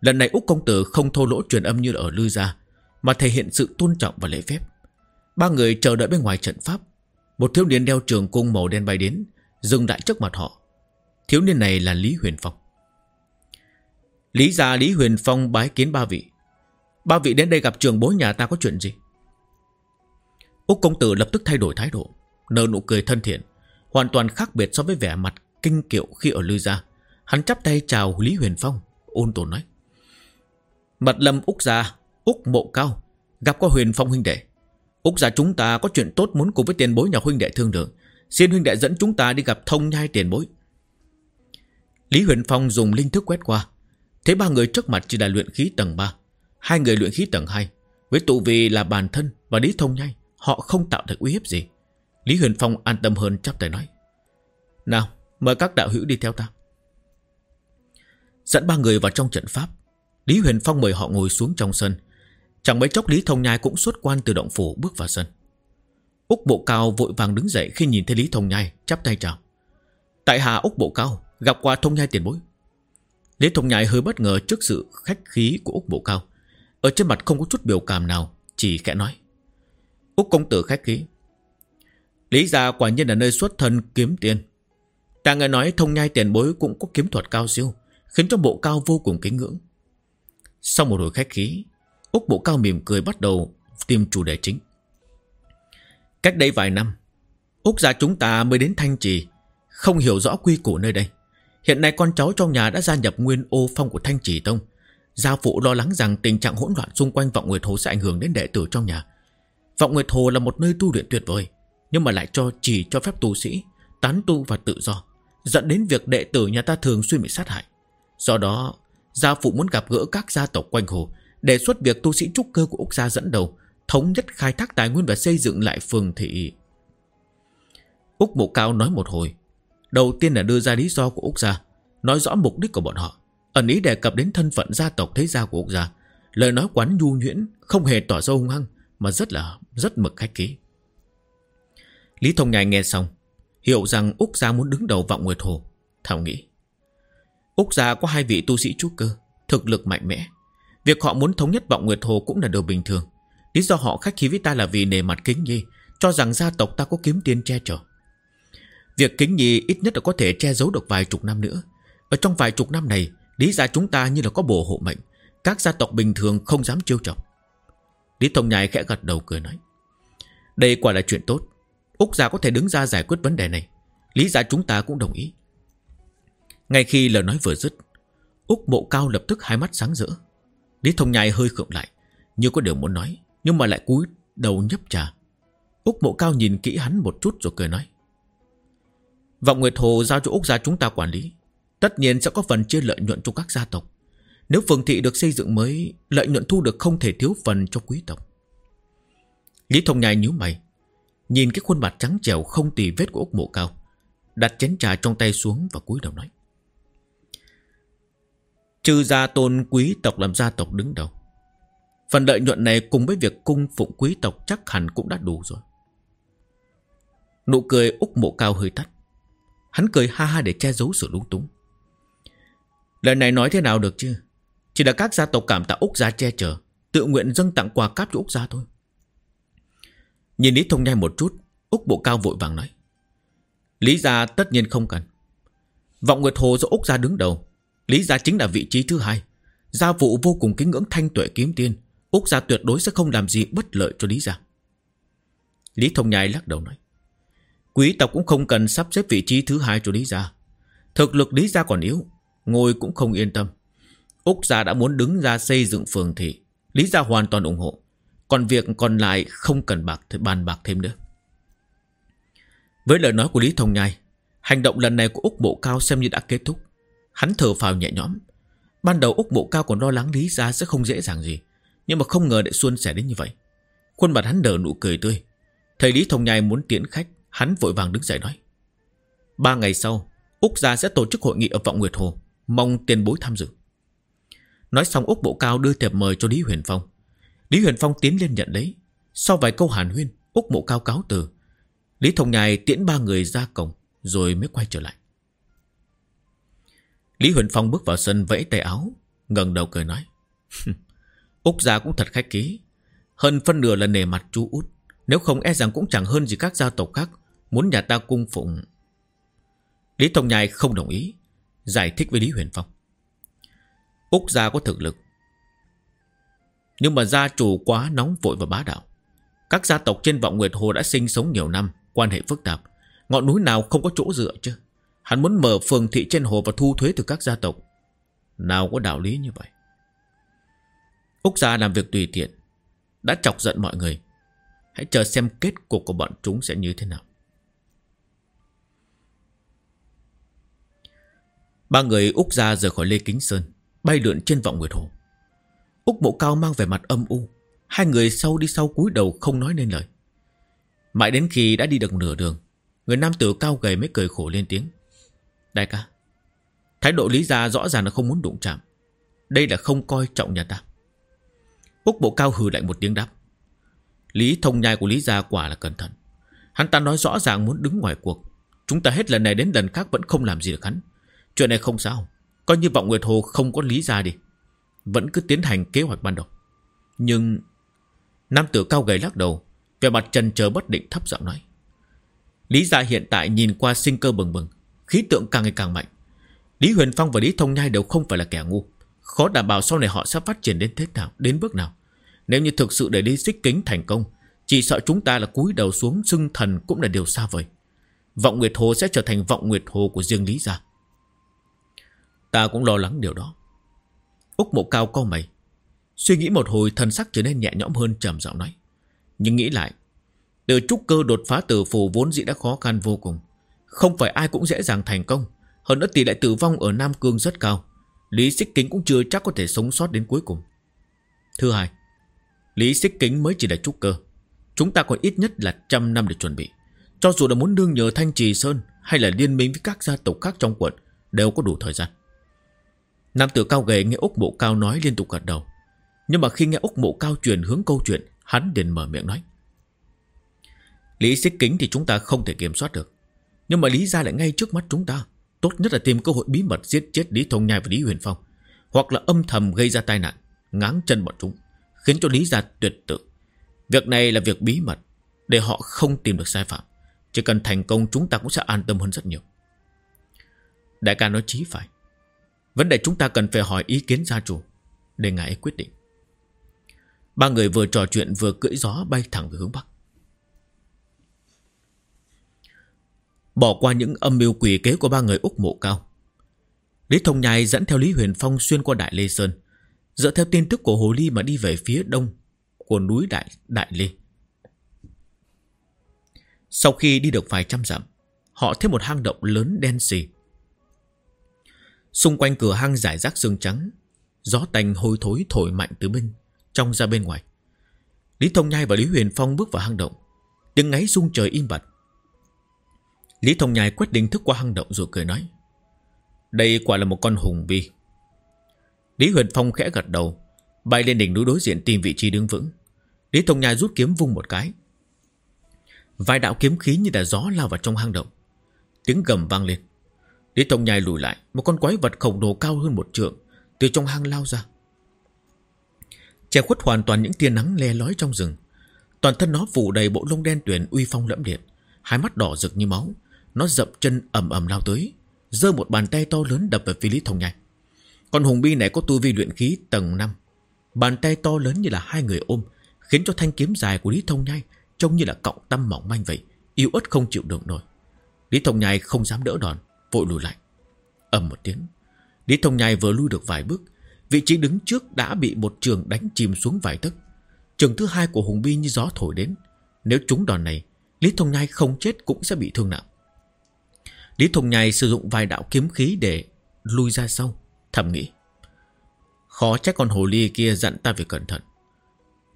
Lần này Úc công tử không thô lỗ truyền âm như ở Lư gia, Mà thể hiện sự tôn trọng và lễ phép. Ba người chờ đợi bên ngoài trận pháp. Một thiếu niên đeo trường cung màu đen bay đến, Dừng lại trước mặt họ. Thiếu niên này là Lý Huyền Phong. Lý gia, Lý Huyền Phong bái kiến ba vị. Ba vị đến đây gặp trường bối nhà ta có chuyện gì? Úc công tử lập tức thay đổi thái độ, Nở nụ cười thân thiện, Hoàn toàn khác biệt so với vẻ mặt kinh kiệu khi ở Lư Gia. Hắn chắp tay chào Lý Huyền Phong, Ôn tồn nói mặt lâm Úc gia, Úc mộ cao, Gặp qua Huyền Phong huynh đệ. Úc gia chúng ta có chuyện tốt muốn cùng với tiền bối nhà huynh đệ thương lượng. Xin huynh đệ dẫn chúng ta đi gặp thông nhai tiền bối. Lý Huyền Phong dùng linh thức quét qua. Thế ba người trước mặt chỉ là luyện khí tầng 3 Hai người luyện khí tầng 2 Với tụ vì là bản thân và lý thông nhai, Họ không tạo được uy hiếp gì. Lý Huyền Phong an tâm hơn chắp tay nói, Nào, mời các đạo hữu đi theo ta. Dẫn ba người vào trong trận pháp, Lý Huyền Phong mời họ ngồi xuống trong sân. Chẳng mấy chốc Lý Thông Nhai cũng xuất quan từ động phủ bước vào sân. Úc Bộ Cao vội vàng đứng dậy khi nhìn thấy Lý Thông Nhai, chắp tay chào. Tại hạ Úc Bộ Cao, gặp qua Thông Nhai tiền bối. Lý Thông Nhai hơi bất ngờ trước sự khách khí của Úc Bộ Cao. Ở trên mặt không có chút biểu cảm nào, Chỉ khẽ nói. Úc công tử khách khí. Lý gia quả nhiên là nơi xuất thân kiếm tiền Ta nghe nói thông nhai tiền bối cũng có kiếm thuật cao siêu, Khiến cho bộ cao vô cùng kính ngưỡng. Sau một hồi khách khí, Úc bộ cao mỉm cười bắt đầu tìm chủ đề chính. Cách đây vài năm, Úc gia chúng ta mới đến Thanh Trì, Không hiểu rõ quy củ nơi đây. Hiện nay con cháu trong nhà đã gia nhập nguyên ô phong của Thanh Trì Tông Gia phụ lo lắng rằng tình trạng hỗn loạn xung quanh vọng Nguyệt Hồ sẽ ảnh hưởng đến đệ tử trong nhà. Vọng Nguyệt Hồ là một nơi tu luyện tuyệt vời, Nhưng mà lại cho, chỉ cho phép tu sĩ Tán tu và tự do, Dẫn đến việc đệ tử nhà ta thường xuyên bị sát hại. Do đó, Gia phụ muốn gặp gỡ các gia tộc quanh hồ, Đề xuất việc tu sĩ trúc cơ của Úc gia dẫn đầu, Thống nhất khai thác tài nguyên và xây dựng lại phường thị. Úc Mộ Cao nói một hồi. Đầu tiên là đưa ra lý do của Úc gia, Nói rõ mục đích của bọn họ. Ẩn ý đề cập đến thân phận gia tộc thế gia của Úc gia. Lời nói quán nhu nhuyễn, Không hề tỏ ra hung hăng, Mà rất là, rất mực khách khí. Lý Thông Nhai nghe xong, Hiểu rằng Úc gia muốn đứng đầu vọng Nguyệt Hồ. Thảo nghĩ, Úc gia có hai vị tu sĩ trúc cơ, Thực lực mạnh mẽ. Việc họ muốn thống nhất vọng Nguyệt Hồ cũng là điều bình thường. Lý do họ khách khí với ta là vì nề mặt kính nhi, Cho rằng gia tộc ta có kiếm tiền che chở. Việc kính nhi ít nhất là có thể che giấu được vài chục năm nữa. Ở trong vài chục năm này Lý gia chúng ta như là có bổ hộ mệnh, Các gia tộc bình thường không dám chiêu chọc Lý Thông Nhai khẽ gật đầu cười nói, Đây quả là chuyện tốt. Úc gia có thể đứng ra giải quyết vấn đề này. Lý gia chúng ta cũng đồng ý. Ngay khi lời nói vừa dứt, Úc bộ cao lập tức hai mắt sáng rỡ. Lý thông nhai hơi khựng lại, Như có điều muốn nói, Nhưng mà lại cúi đầu nhấp trà. Úc bộ cao nhìn kỹ hắn một chút rồi cười nói, Vọng Nguyệt Hồ giao cho Úc gia chúng ta quản lý. Tất nhiên sẽ có phần chia lợi nhuận cho các gia tộc. Nếu phường thị được xây dựng mới, Lợi nhuận thu được không thể thiếu phần cho quý tộc. Lý thông nhai nhíu mày, Nhìn cái khuôn mặt trắng trẻo không tì vết của Úc Mộ Cao, Đặt chén trà trong tay xuống và cúi đầu nói. Trừ gia tôn quý tộc làm gia tộc đứng đầu. Phần lợi nhuận này cùng với việc cung phụng quý tộc chắc hẳn cũng đã đủ rồi. Nụ cười Úc Mộ Cao hơi tắt Hắn cười ha ha để che giấu sự lúng túng. Lời này nói thế nào được chứ? Chỉ là các gia tộc cảm tạ Úc gia che chở, Tự nguyện dâng tặng quà cáp cho Úc gia thôi. Nhìn Lý Thông Nhai một chút, Úc Bộ Cao vội vàng nói. Lý gia tất nhiên không cần. Vọng Nguyệt Hồ do Úc gia đứng đầu. Lý gia chính là vị trí thứ hai. Gia vụ vô cùng kính ngưỡng thanh tuệ kiếm tiên. Úc gia tuyệt đối sẽ không làm gì bất lợi cho Lý gia. Lý Thông Nhai lắc đầu nói. Quý tộc cũng không cần sắp xếp vị trí thứ hai cho Lý gia. Thực lực Lý gia còn yếu Ngồi cũng không yên tâm Úc gia đã muốn đứng ra xây dựng phường thị Lý gia hoàn toàn ủng hộ còn việc còn lại không cần bạc bàn bạc thêm nữa. Với lời nói của Lý Thông Nhai, hành động lần này của Úc Bộ Cao xem như đã kết thúc. Hắn thở phào nhẹ nhõm. Ban đầu Úc Bộ Cao còn lo lắng Lý gia sẽ không dễ dàng gì, nhưng mà không ngờ lại xuân sẻ đến như vậy. Khuôn mặt hắn nở nụ cười tươi. Thầy Lý Thông Nhai muốn tiễn khách, hắn vội vàng đứng dậy nói. Ba ngày sau, Úc gia sẽ tổ chức hội nghị ở Vọng Nguyệt Hồ, mong tiền bối tham dự. Nói xong, Úc Bộ Cao đưa thiệp mời cho Lý Huyền Phong. Lý Huyền Phong tiến lên nhận lấy. Sau vài câu hàn huyên, Úc bộ cao cáo từ, Lý Thông Nhai tiễn ba người ra cổng Rồi mới quay trở lại. Lý Huyền Phong bước vào sân vẫy tay áo, ngẩng đầu cười nói, Úc gia cũng thật khách ký Hơn phân nửa là nề mặt chú út. Nếu không e rằng cũng chẳng hơn gì các gia tộc khác Muốn nhà ta cung phụng. Lý Thông Nhai không đồng ý. Giải thích với Lý Huyền Phong. Úc gia có thực lực. Nhưng mà gia chủ quá nóng vội và bá đạo. Các gia tộc trên vọng Nguyệt Hồ đã sinh sống nhiều năm, Quan hệ phức tạp. Ngọn núi nào không có chỗ dựa chứ? Hắn muốn mở phường thị trên hồ và thu thuế từ các gia tộc. Nào có đạo lý như vậy? Úc gia làm việc tùy tiện, Đã chọc giận mọi người. Hãy chờ xem kết cục của bọn chúng sẽ như thế nào. Ba người Úc ra rời khỏi Lê Kính Sơn, Bay lượn trên vọng Nguyệt Hồ. Úc Mộ Cao mang về mặt âm u, Hai người sau đi sau cúi đầu không nói nên lời. Mãi đến khi đã đi được nửa đường, Người nam tử cao gầy mới cười khổ lên tiếng. Đại ca, Thái độ Lý Gia rõ ràng là không muốn đụng chạm. Đây là không coi trọng nhà ta. Úc Bộ Cao hừ lại một tiếng đáp. Lý thông nhai của Lý Gia quả là cẩn thận. Hắn ta nói rõ ràng muốn đứng ngoài cuộc. Chúng ta hết lần này đến lần khác vẫn không làm gì được hắn. Chuyện này không sao. Coi như vọng Nguyệt Hồ không có Lý Gia đi. Vẫn cứ tiến hành kế hoạch ban đầu. Nhưng Nam tử cao gầy lắc đầu Về mặt trần chờ bất định thấp giọng nói. Lý Gia hiện tại nhìn qua sinh cơ bừng bừng, Khí tượng càng ngày càng mạnh. Lý Huyền Phong và Lý Thông Nhai đều không phải là kẻ ngu. Khó đảm bảo sau này họ sẽ phát triển đến thế nào, Đến bước nào. Nếu như thực sự để Lý Xích Kính thành công, Chỉ sợ chúng ta là cúi đầu xuống xưng thần Cũng là điều xa vời. Vọng Nguyệt Hồ sẽ trở thành Vọng Nguyệt Hồ của riêng Lý Gia. Ta cũng lo lắng điều đó. Úc mộ cao câu mày. Suy nghĩ một hồi thân sắc trở nên nhẹ nhõm hơn trầm giọng nói. Nhưng nghĩ lại, Từ trúc cơ đột phá tử phù vốn dĩ đã khó khăn vô cùng. Không phải ai cũng dễ dàng thành công. Hơn nữa tỷ lệ tử vong ở Nam Cương rất cao. Lý Xích Kính cũng chưa chắc có thể sống sót đến cuối cùng. Thứ hai, Lý Xích Kính mới chỉ là trúc cơ. Chúng ta còn ít nhất là trăm năm để chuẩn bị. Cho dù là muốn đương nhờ Thanh Trì Sơn Hay là liên minh với các gia tộc khác trong quận, Đều có đủ thời gian. Nam tử cao gầy nghe Úc Mộ Cao nói liên tục gật đầu. Nhưng mà khi nghe Úc Mộ Cao truyền hướng câu chuyện, hắn liền mở miệng nói. Lý xích kính thì chúng ta không thể kiểm soát được. Nhưng mà Lý ra lại ngay trước mắt chúng ta. Tốt nhất là tìm cơ hội bí mật giết chết Lý Thông Nhai và Lý Huyền Phong. Hoặc là âm thầm gây ra tai nạn, ngáng chân bọn chúng, khiến cho Lý gia tuyệt tự. Việc này là việc bí mật, để họ không tìm được sai phạm. Chỉ cần thành công chúng ta cũng sẽ an tâm hơn rất nhiều. Đại ca nói chí phải. Vấn đề chúng ta cần phải hỏi ý kiến gia chủ, Để ngài ấy quyết định. Ba người vừa trò chuyện vừa cưỡi gió bay thẳng về hướng Bắc. Bỏ qua những âm mưu quỷ kế của ba người Úc mộ cao, Lý Thông Nhai dẫn theo Lý Huyền Phong xuyên qua Đại Lê Sơn, Dựa theo tin tức của Hồ Ly mà đi về phía đông Của núi Đại Đại Lê. Sau khi đi được vài trăm dặm, Họ thấy một hang động lớn đen xì Xung quanh cửa hang giải rác xương trắng, Gió tanh hôi thối thổi mạnh từ bên, Trong ra bên ngoài. Lý Thông Nhai và Lý Huyền Phong bước vào hang động. Tiếng ngáy rung trời im bặt. Lý Thông Nhai quyết định thức qua hang động rồi cười nói, Đây quả là một con hùng bi Lý Huyền Phong khẽ gật đầu, Bay lên đỉnh núi đối diện tìm vị trí đứng vững. Lý Thông Nhai rút kiếm vung một cái. Vài đạo kiếm khí như là gió lao vào trong hang động. Tiếng gầm vang lên. Lý Thông Nhai lùi lại, Một con quái vật khổng lồ cao hơn một trượng, Từ trong hang lao ra. Che khuất hoàn toàn những tia nắng le lói trong rừng. Toàn thân nó phủ đầy bộ lông đen tuyền uy phong lẫm liệt, Hai mắt đỏ rực như máu. Nó dậm chân ầm ầm lao tới, giơ một bàn tay to lớn đập về phía Lý Thông Nhai. Con hùng bi này có tu vi luyện khí tầng 5 Bàn tay to lớn như là hai người ôm, Khiến cho thanh kiếm dài của Lý Thông Nhai Trông như là cọng tăm mỏng manh vậy, Yếu ớt không chịu được nổi. Lý Thông Nhai không dám đỡ đòn. Vội lùi lại. Ầm một tiếng, Lý Thông Nhai vừa lui được vài bước, Vị trí đứng trước đã bị một trường đánh chìm xuống vài tấc. Trường thứ hai của Hùng Bi như gió thổi đến. Nếu trúng đòn này, Lý Thông Nhai không chết cũng sẽ bị thương nặng. Lý Thông Nhai sử dụng vài đạo kiếm khí để lui ra sau, Thầm nghĩ. Khó trách con hồ ly kia dặn ta phải cẩn thận.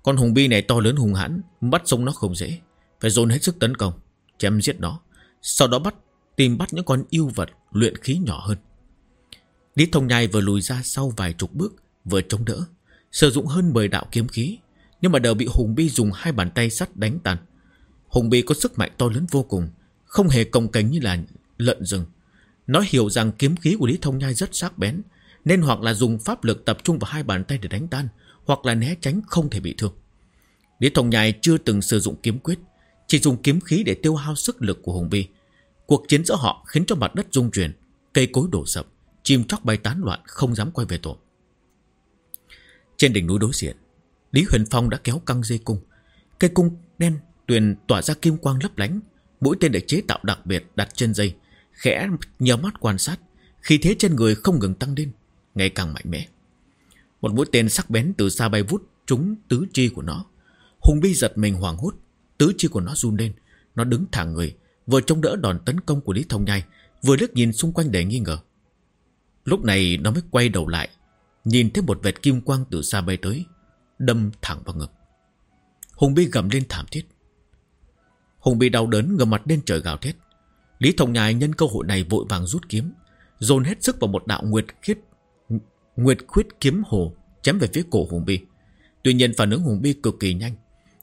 Con hùng bi này to lớn hùng hãn Bắt sống nó không dễ, Phải dồn hết sức tấn công, Chém giết nó, Sau đó bắt Tìm bắt những con yêu vật luyện khí nhỏ hơn. Lý Thông Nhai vừa lùi ra sau vài chục bước, Vừa chống đỡ. Sử dụng hơn 10 đạo kiếm khí, Nhưng mà đều bị Hùng Bi dùng hai bàn tay sắt đánh tan. Hùng Bi có sức mạnh to lớn vô cùng, Không hề công cánh như là lợn rừng. Nó hiểu rằng kiếm khí của Lý Thông Nhai rất sắc bén, Nên hoặc là dùng pháp lực tập trung vào hai bàn tay để đánh tan, Hoặc là né tránh không thể bị thương. Lý Thông Nhai chưa từng sử dụng kiếm quyết, Chỉ dùng kiếm khí để tiêu hao sức lực của Hùng Bi. Cuộc chiến giữa họ khiến cho mặt đất rung chuyển, Cây cối đổ sập, Chim chóc bay tán loạn, không dám quay về tổ. Trên đỉnh núi đối diện, Lý Huyền Phong đã kéo căng dây cung. Cây cung đen tuyền tỏa ra kim quang lấp lánh, Mũi tên được chế tạo đặc biệt đặt trên dây, Khẽ nhờ mắt quan sát. Khi thế trên người không ngừng tăng lên, Ngày càng mạnh mẽ. Một mũi tên sắc bén từ xa bay vút Trúng tứ chi của nó. Hùng Bi giật mình hoảng hốt, Tứ chi của nó run lên, Nó đứng thẳng người Vừa chống đỡ đòn tấn công của Lý Thông Nhai, Vừa liếc nhìn xung quanh để nghi ngờ. Lúc này, nó mới quay đầu lại, Nhìn thấy một vệt kim quang từ xa bay tới, Đâm thẳng vào ngực. Hùng Bi gầm lên thảm thiết. Hùng Bi đau đớn ngầm mặt lên trời gào thét. Lý Thông Nhai nhân cơ hội này vội vàng rút kiếm, Dồn hết sức vào một đạo nguyệt khiết, Nguyệt khuyết kiếm hồ Chém về phía cổ Hùng Bi. Tuy nhiên phản ứng Hùng Bi cực kỳ nhanh,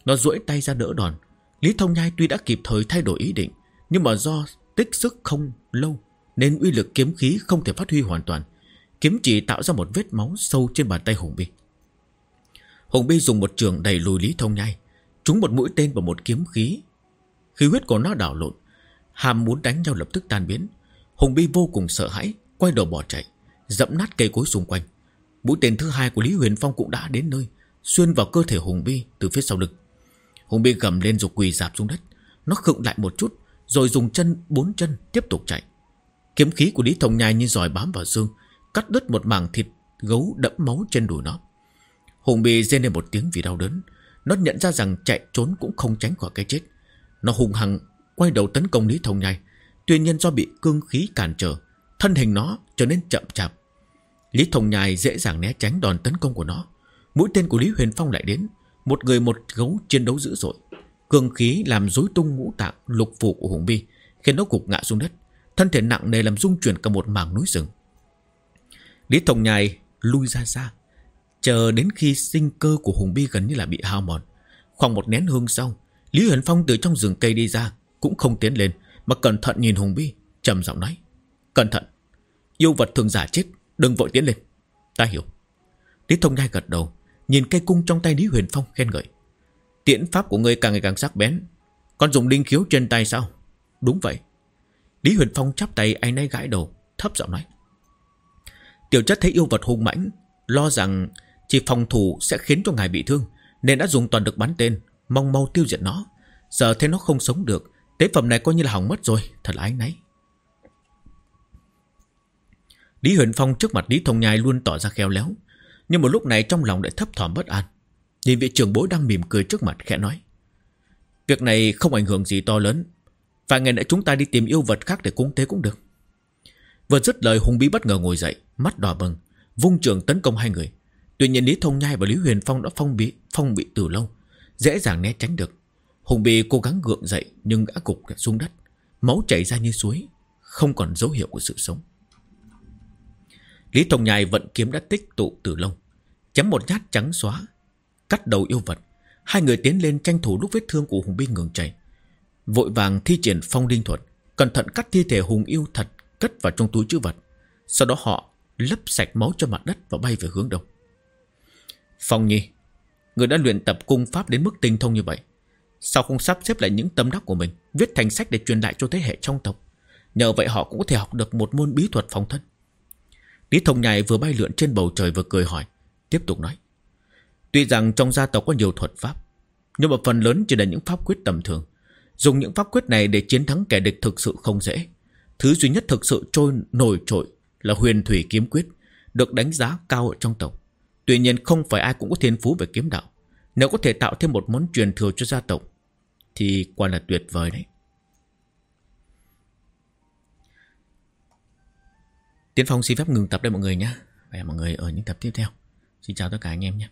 Nó duỗi tay ra đỡ đòn. Lý Thông Nhai tuy đã kịp thời thay đổi ý định nhưng mà do tích sức không lâu, Nên uy lực kiếm khí không thể phát huy hoàn toàn. Kiếm chỉ tạo ra một vết máu sâu trên bàn tay Hùng Bi. Hùng Bi dùng một trường đầy lùi Lý Thông Nhai, Trúng một mũi tên vào một kiếm khí. Khí huyết của nó đảo lộn Hàm muốn đánh nhau lập tức tan biến. Hùng Bi vô cùng sợ hãi, Quay đầu bỏ chạy, Dẫm nát cây cối xung quanh. Mũi tên thứ hai của Lý Huyền Phong cũng đã đến nơi, Xuyên vào cơ thể Hùng Bi từ phía sau lưng. Hùng Bi gầm lên rồi quỳ dạp xuống đất. Nó khựng lại một chút rồi dùng chân, bốn chân tiếp tục chạy. Kiếm khí của Lý Thông Nhai như giỏi bám vào xương, Cắt đứt một mảng thịt, gấu đẫm máu trên đùi nó. Hùng bị rên lên một tiếng vì đau đớn. Nó nhận ra rằng chạy trốn cũng không tránh khỏi cái chết. Nó hùng hằng quay đầu tấn công Lý Thông Nhai. Tuy nhiên do bị cương khí cản trở, Thân hình nó trở nên chậm chạp. Lý Thông Nhai dễ dàng né tránh đòn tấn công của nó. Mũi tên của Lý Huyền Phong lại đến. Một người một gấu chiến đấu dữ dội. Cương khí làm rối tung ngũ tạng, lục phủ của Hùng Bi, Khiến nó gục ngã xuống đất. Thân thể nặng nề làm rung chuyển cả một mảng núi rừng. Lý Thông Nhai lui ra xa, Chờ đến khi sinh cơ của Hùng Bi gần như là bị hao mòn. Khoảng một nén hương sau, Lý Huyền Phong từ trong rừng cây đi ra, Cũng không tiến lên, Mà cẩn thận nhìn Hùng Bi, trầm giọng nói, Cẩn thận, Yêu vật thường giả chết, Đừng vội tiến lên. Ta hiểu. Lý Thông Nhai gật đầu, Nhìn cây cung trong tay Lý Huyền Phong khen ngợi. Tiễn pháp của ngươi càng ngày càng sắc bén. Còn dùng đinh khiếu trên tay sao? Đúng vậy. Lý Huyền Phong chắp tay anh ấy gãi đầu, Thấp giọng nói. Tiểu chất thấy yêu vật hung mãnh, Lo rằng chỉ phòng thủ sẽ khiến cho ngài bị thương, Nên đã dùng toàn lực bắn tên, Mong mau tiêu diệt nó. Giờ thấy nó không sống được, Tế phẩm này coi như là hỏng mất rồi, Thật là anh náy. Lý Huyền Phong trước mặt Lý Thông Nhai luôn tỏ ra khéo léo, Nhưng một lúc này trong lòng lại thấp thỏm bất an. Nhìn vị trưởng bối đang mỉm cười trước mặt khẽ nói. Việc này không ảnh hưởng gì to lớn. Vài ngày nữa chúng ta đi tìm yêu vật khác để cúng tế cũng được. Vừa dứt lời, Hùng Bí bất ngờ ngồi dậy, Mắt đỏ bừng, Vung trường tấn công hai người. Tuy nhiên Lý Thông Nhai và Lý Huyền Phong đã phong bị phong bị từ lâu, Dễ dàng né tránh được. Hùng Bí cố gắng gượng dậy Nhưng đã gục xuống đất, Máu chảy ra như suối, Không còn dấu hiệu của sự sống. Lý Thông Nhai vận kiếm đã tích tụ từ lâu, Chém một nhát trắng xóa Cắt đầu yêu vật. Hai người tiến lên tranh thủ lúc vết thương của Hùng binh ngừng chảy Vội vàng thi triển phong đinh thuật, Cẩn thận cắt thi thể Hùng yêu thật, Cất vào trong túi chữ vật. Sau đó họ lấp sạch máu cho mặt đất Và bay về hướng đông. Phong Nhi, Người đã luyện tập cung pháp đến mức tinh thông như vậy, Sao không sắp xếp lại những tâm đắc của mình, Viết thành sách để truyền lại cho thế hệ trong tộc? Nhờ vậy họ cũng có thể học được một môn bí thuật phòng thân. Lý Thông Nhài vừa bay lượn trên bầu trời vừa cười hỏi, Tiếp tục nói. Tuy rằng trong gia tộc có nhiều thuật pháp, Nhưng mà phần lớn chỉ là những pháp quyết tầm thường. Dùng những pháp quyết này để chiến thắng kẻ địch thực sự không dễ. Thứ duy nhất thực sự trôi, nổi trội Là huyền thủy kiếm quyết, Được đánh giá cao ở trong tộc. Tuy nhiên không phải ai cũng có thiên phú về kiếm đạo. Nếu có thể tạo thêm một món truyền thừa cho gia tộc, Thì quả là tuyệt vời đấy. Tiến Phong xin phép ngừng tập đây mọi người nhé. Và mọi người ở những tập tiếp theo. Xin chào tất cả anh em nhé.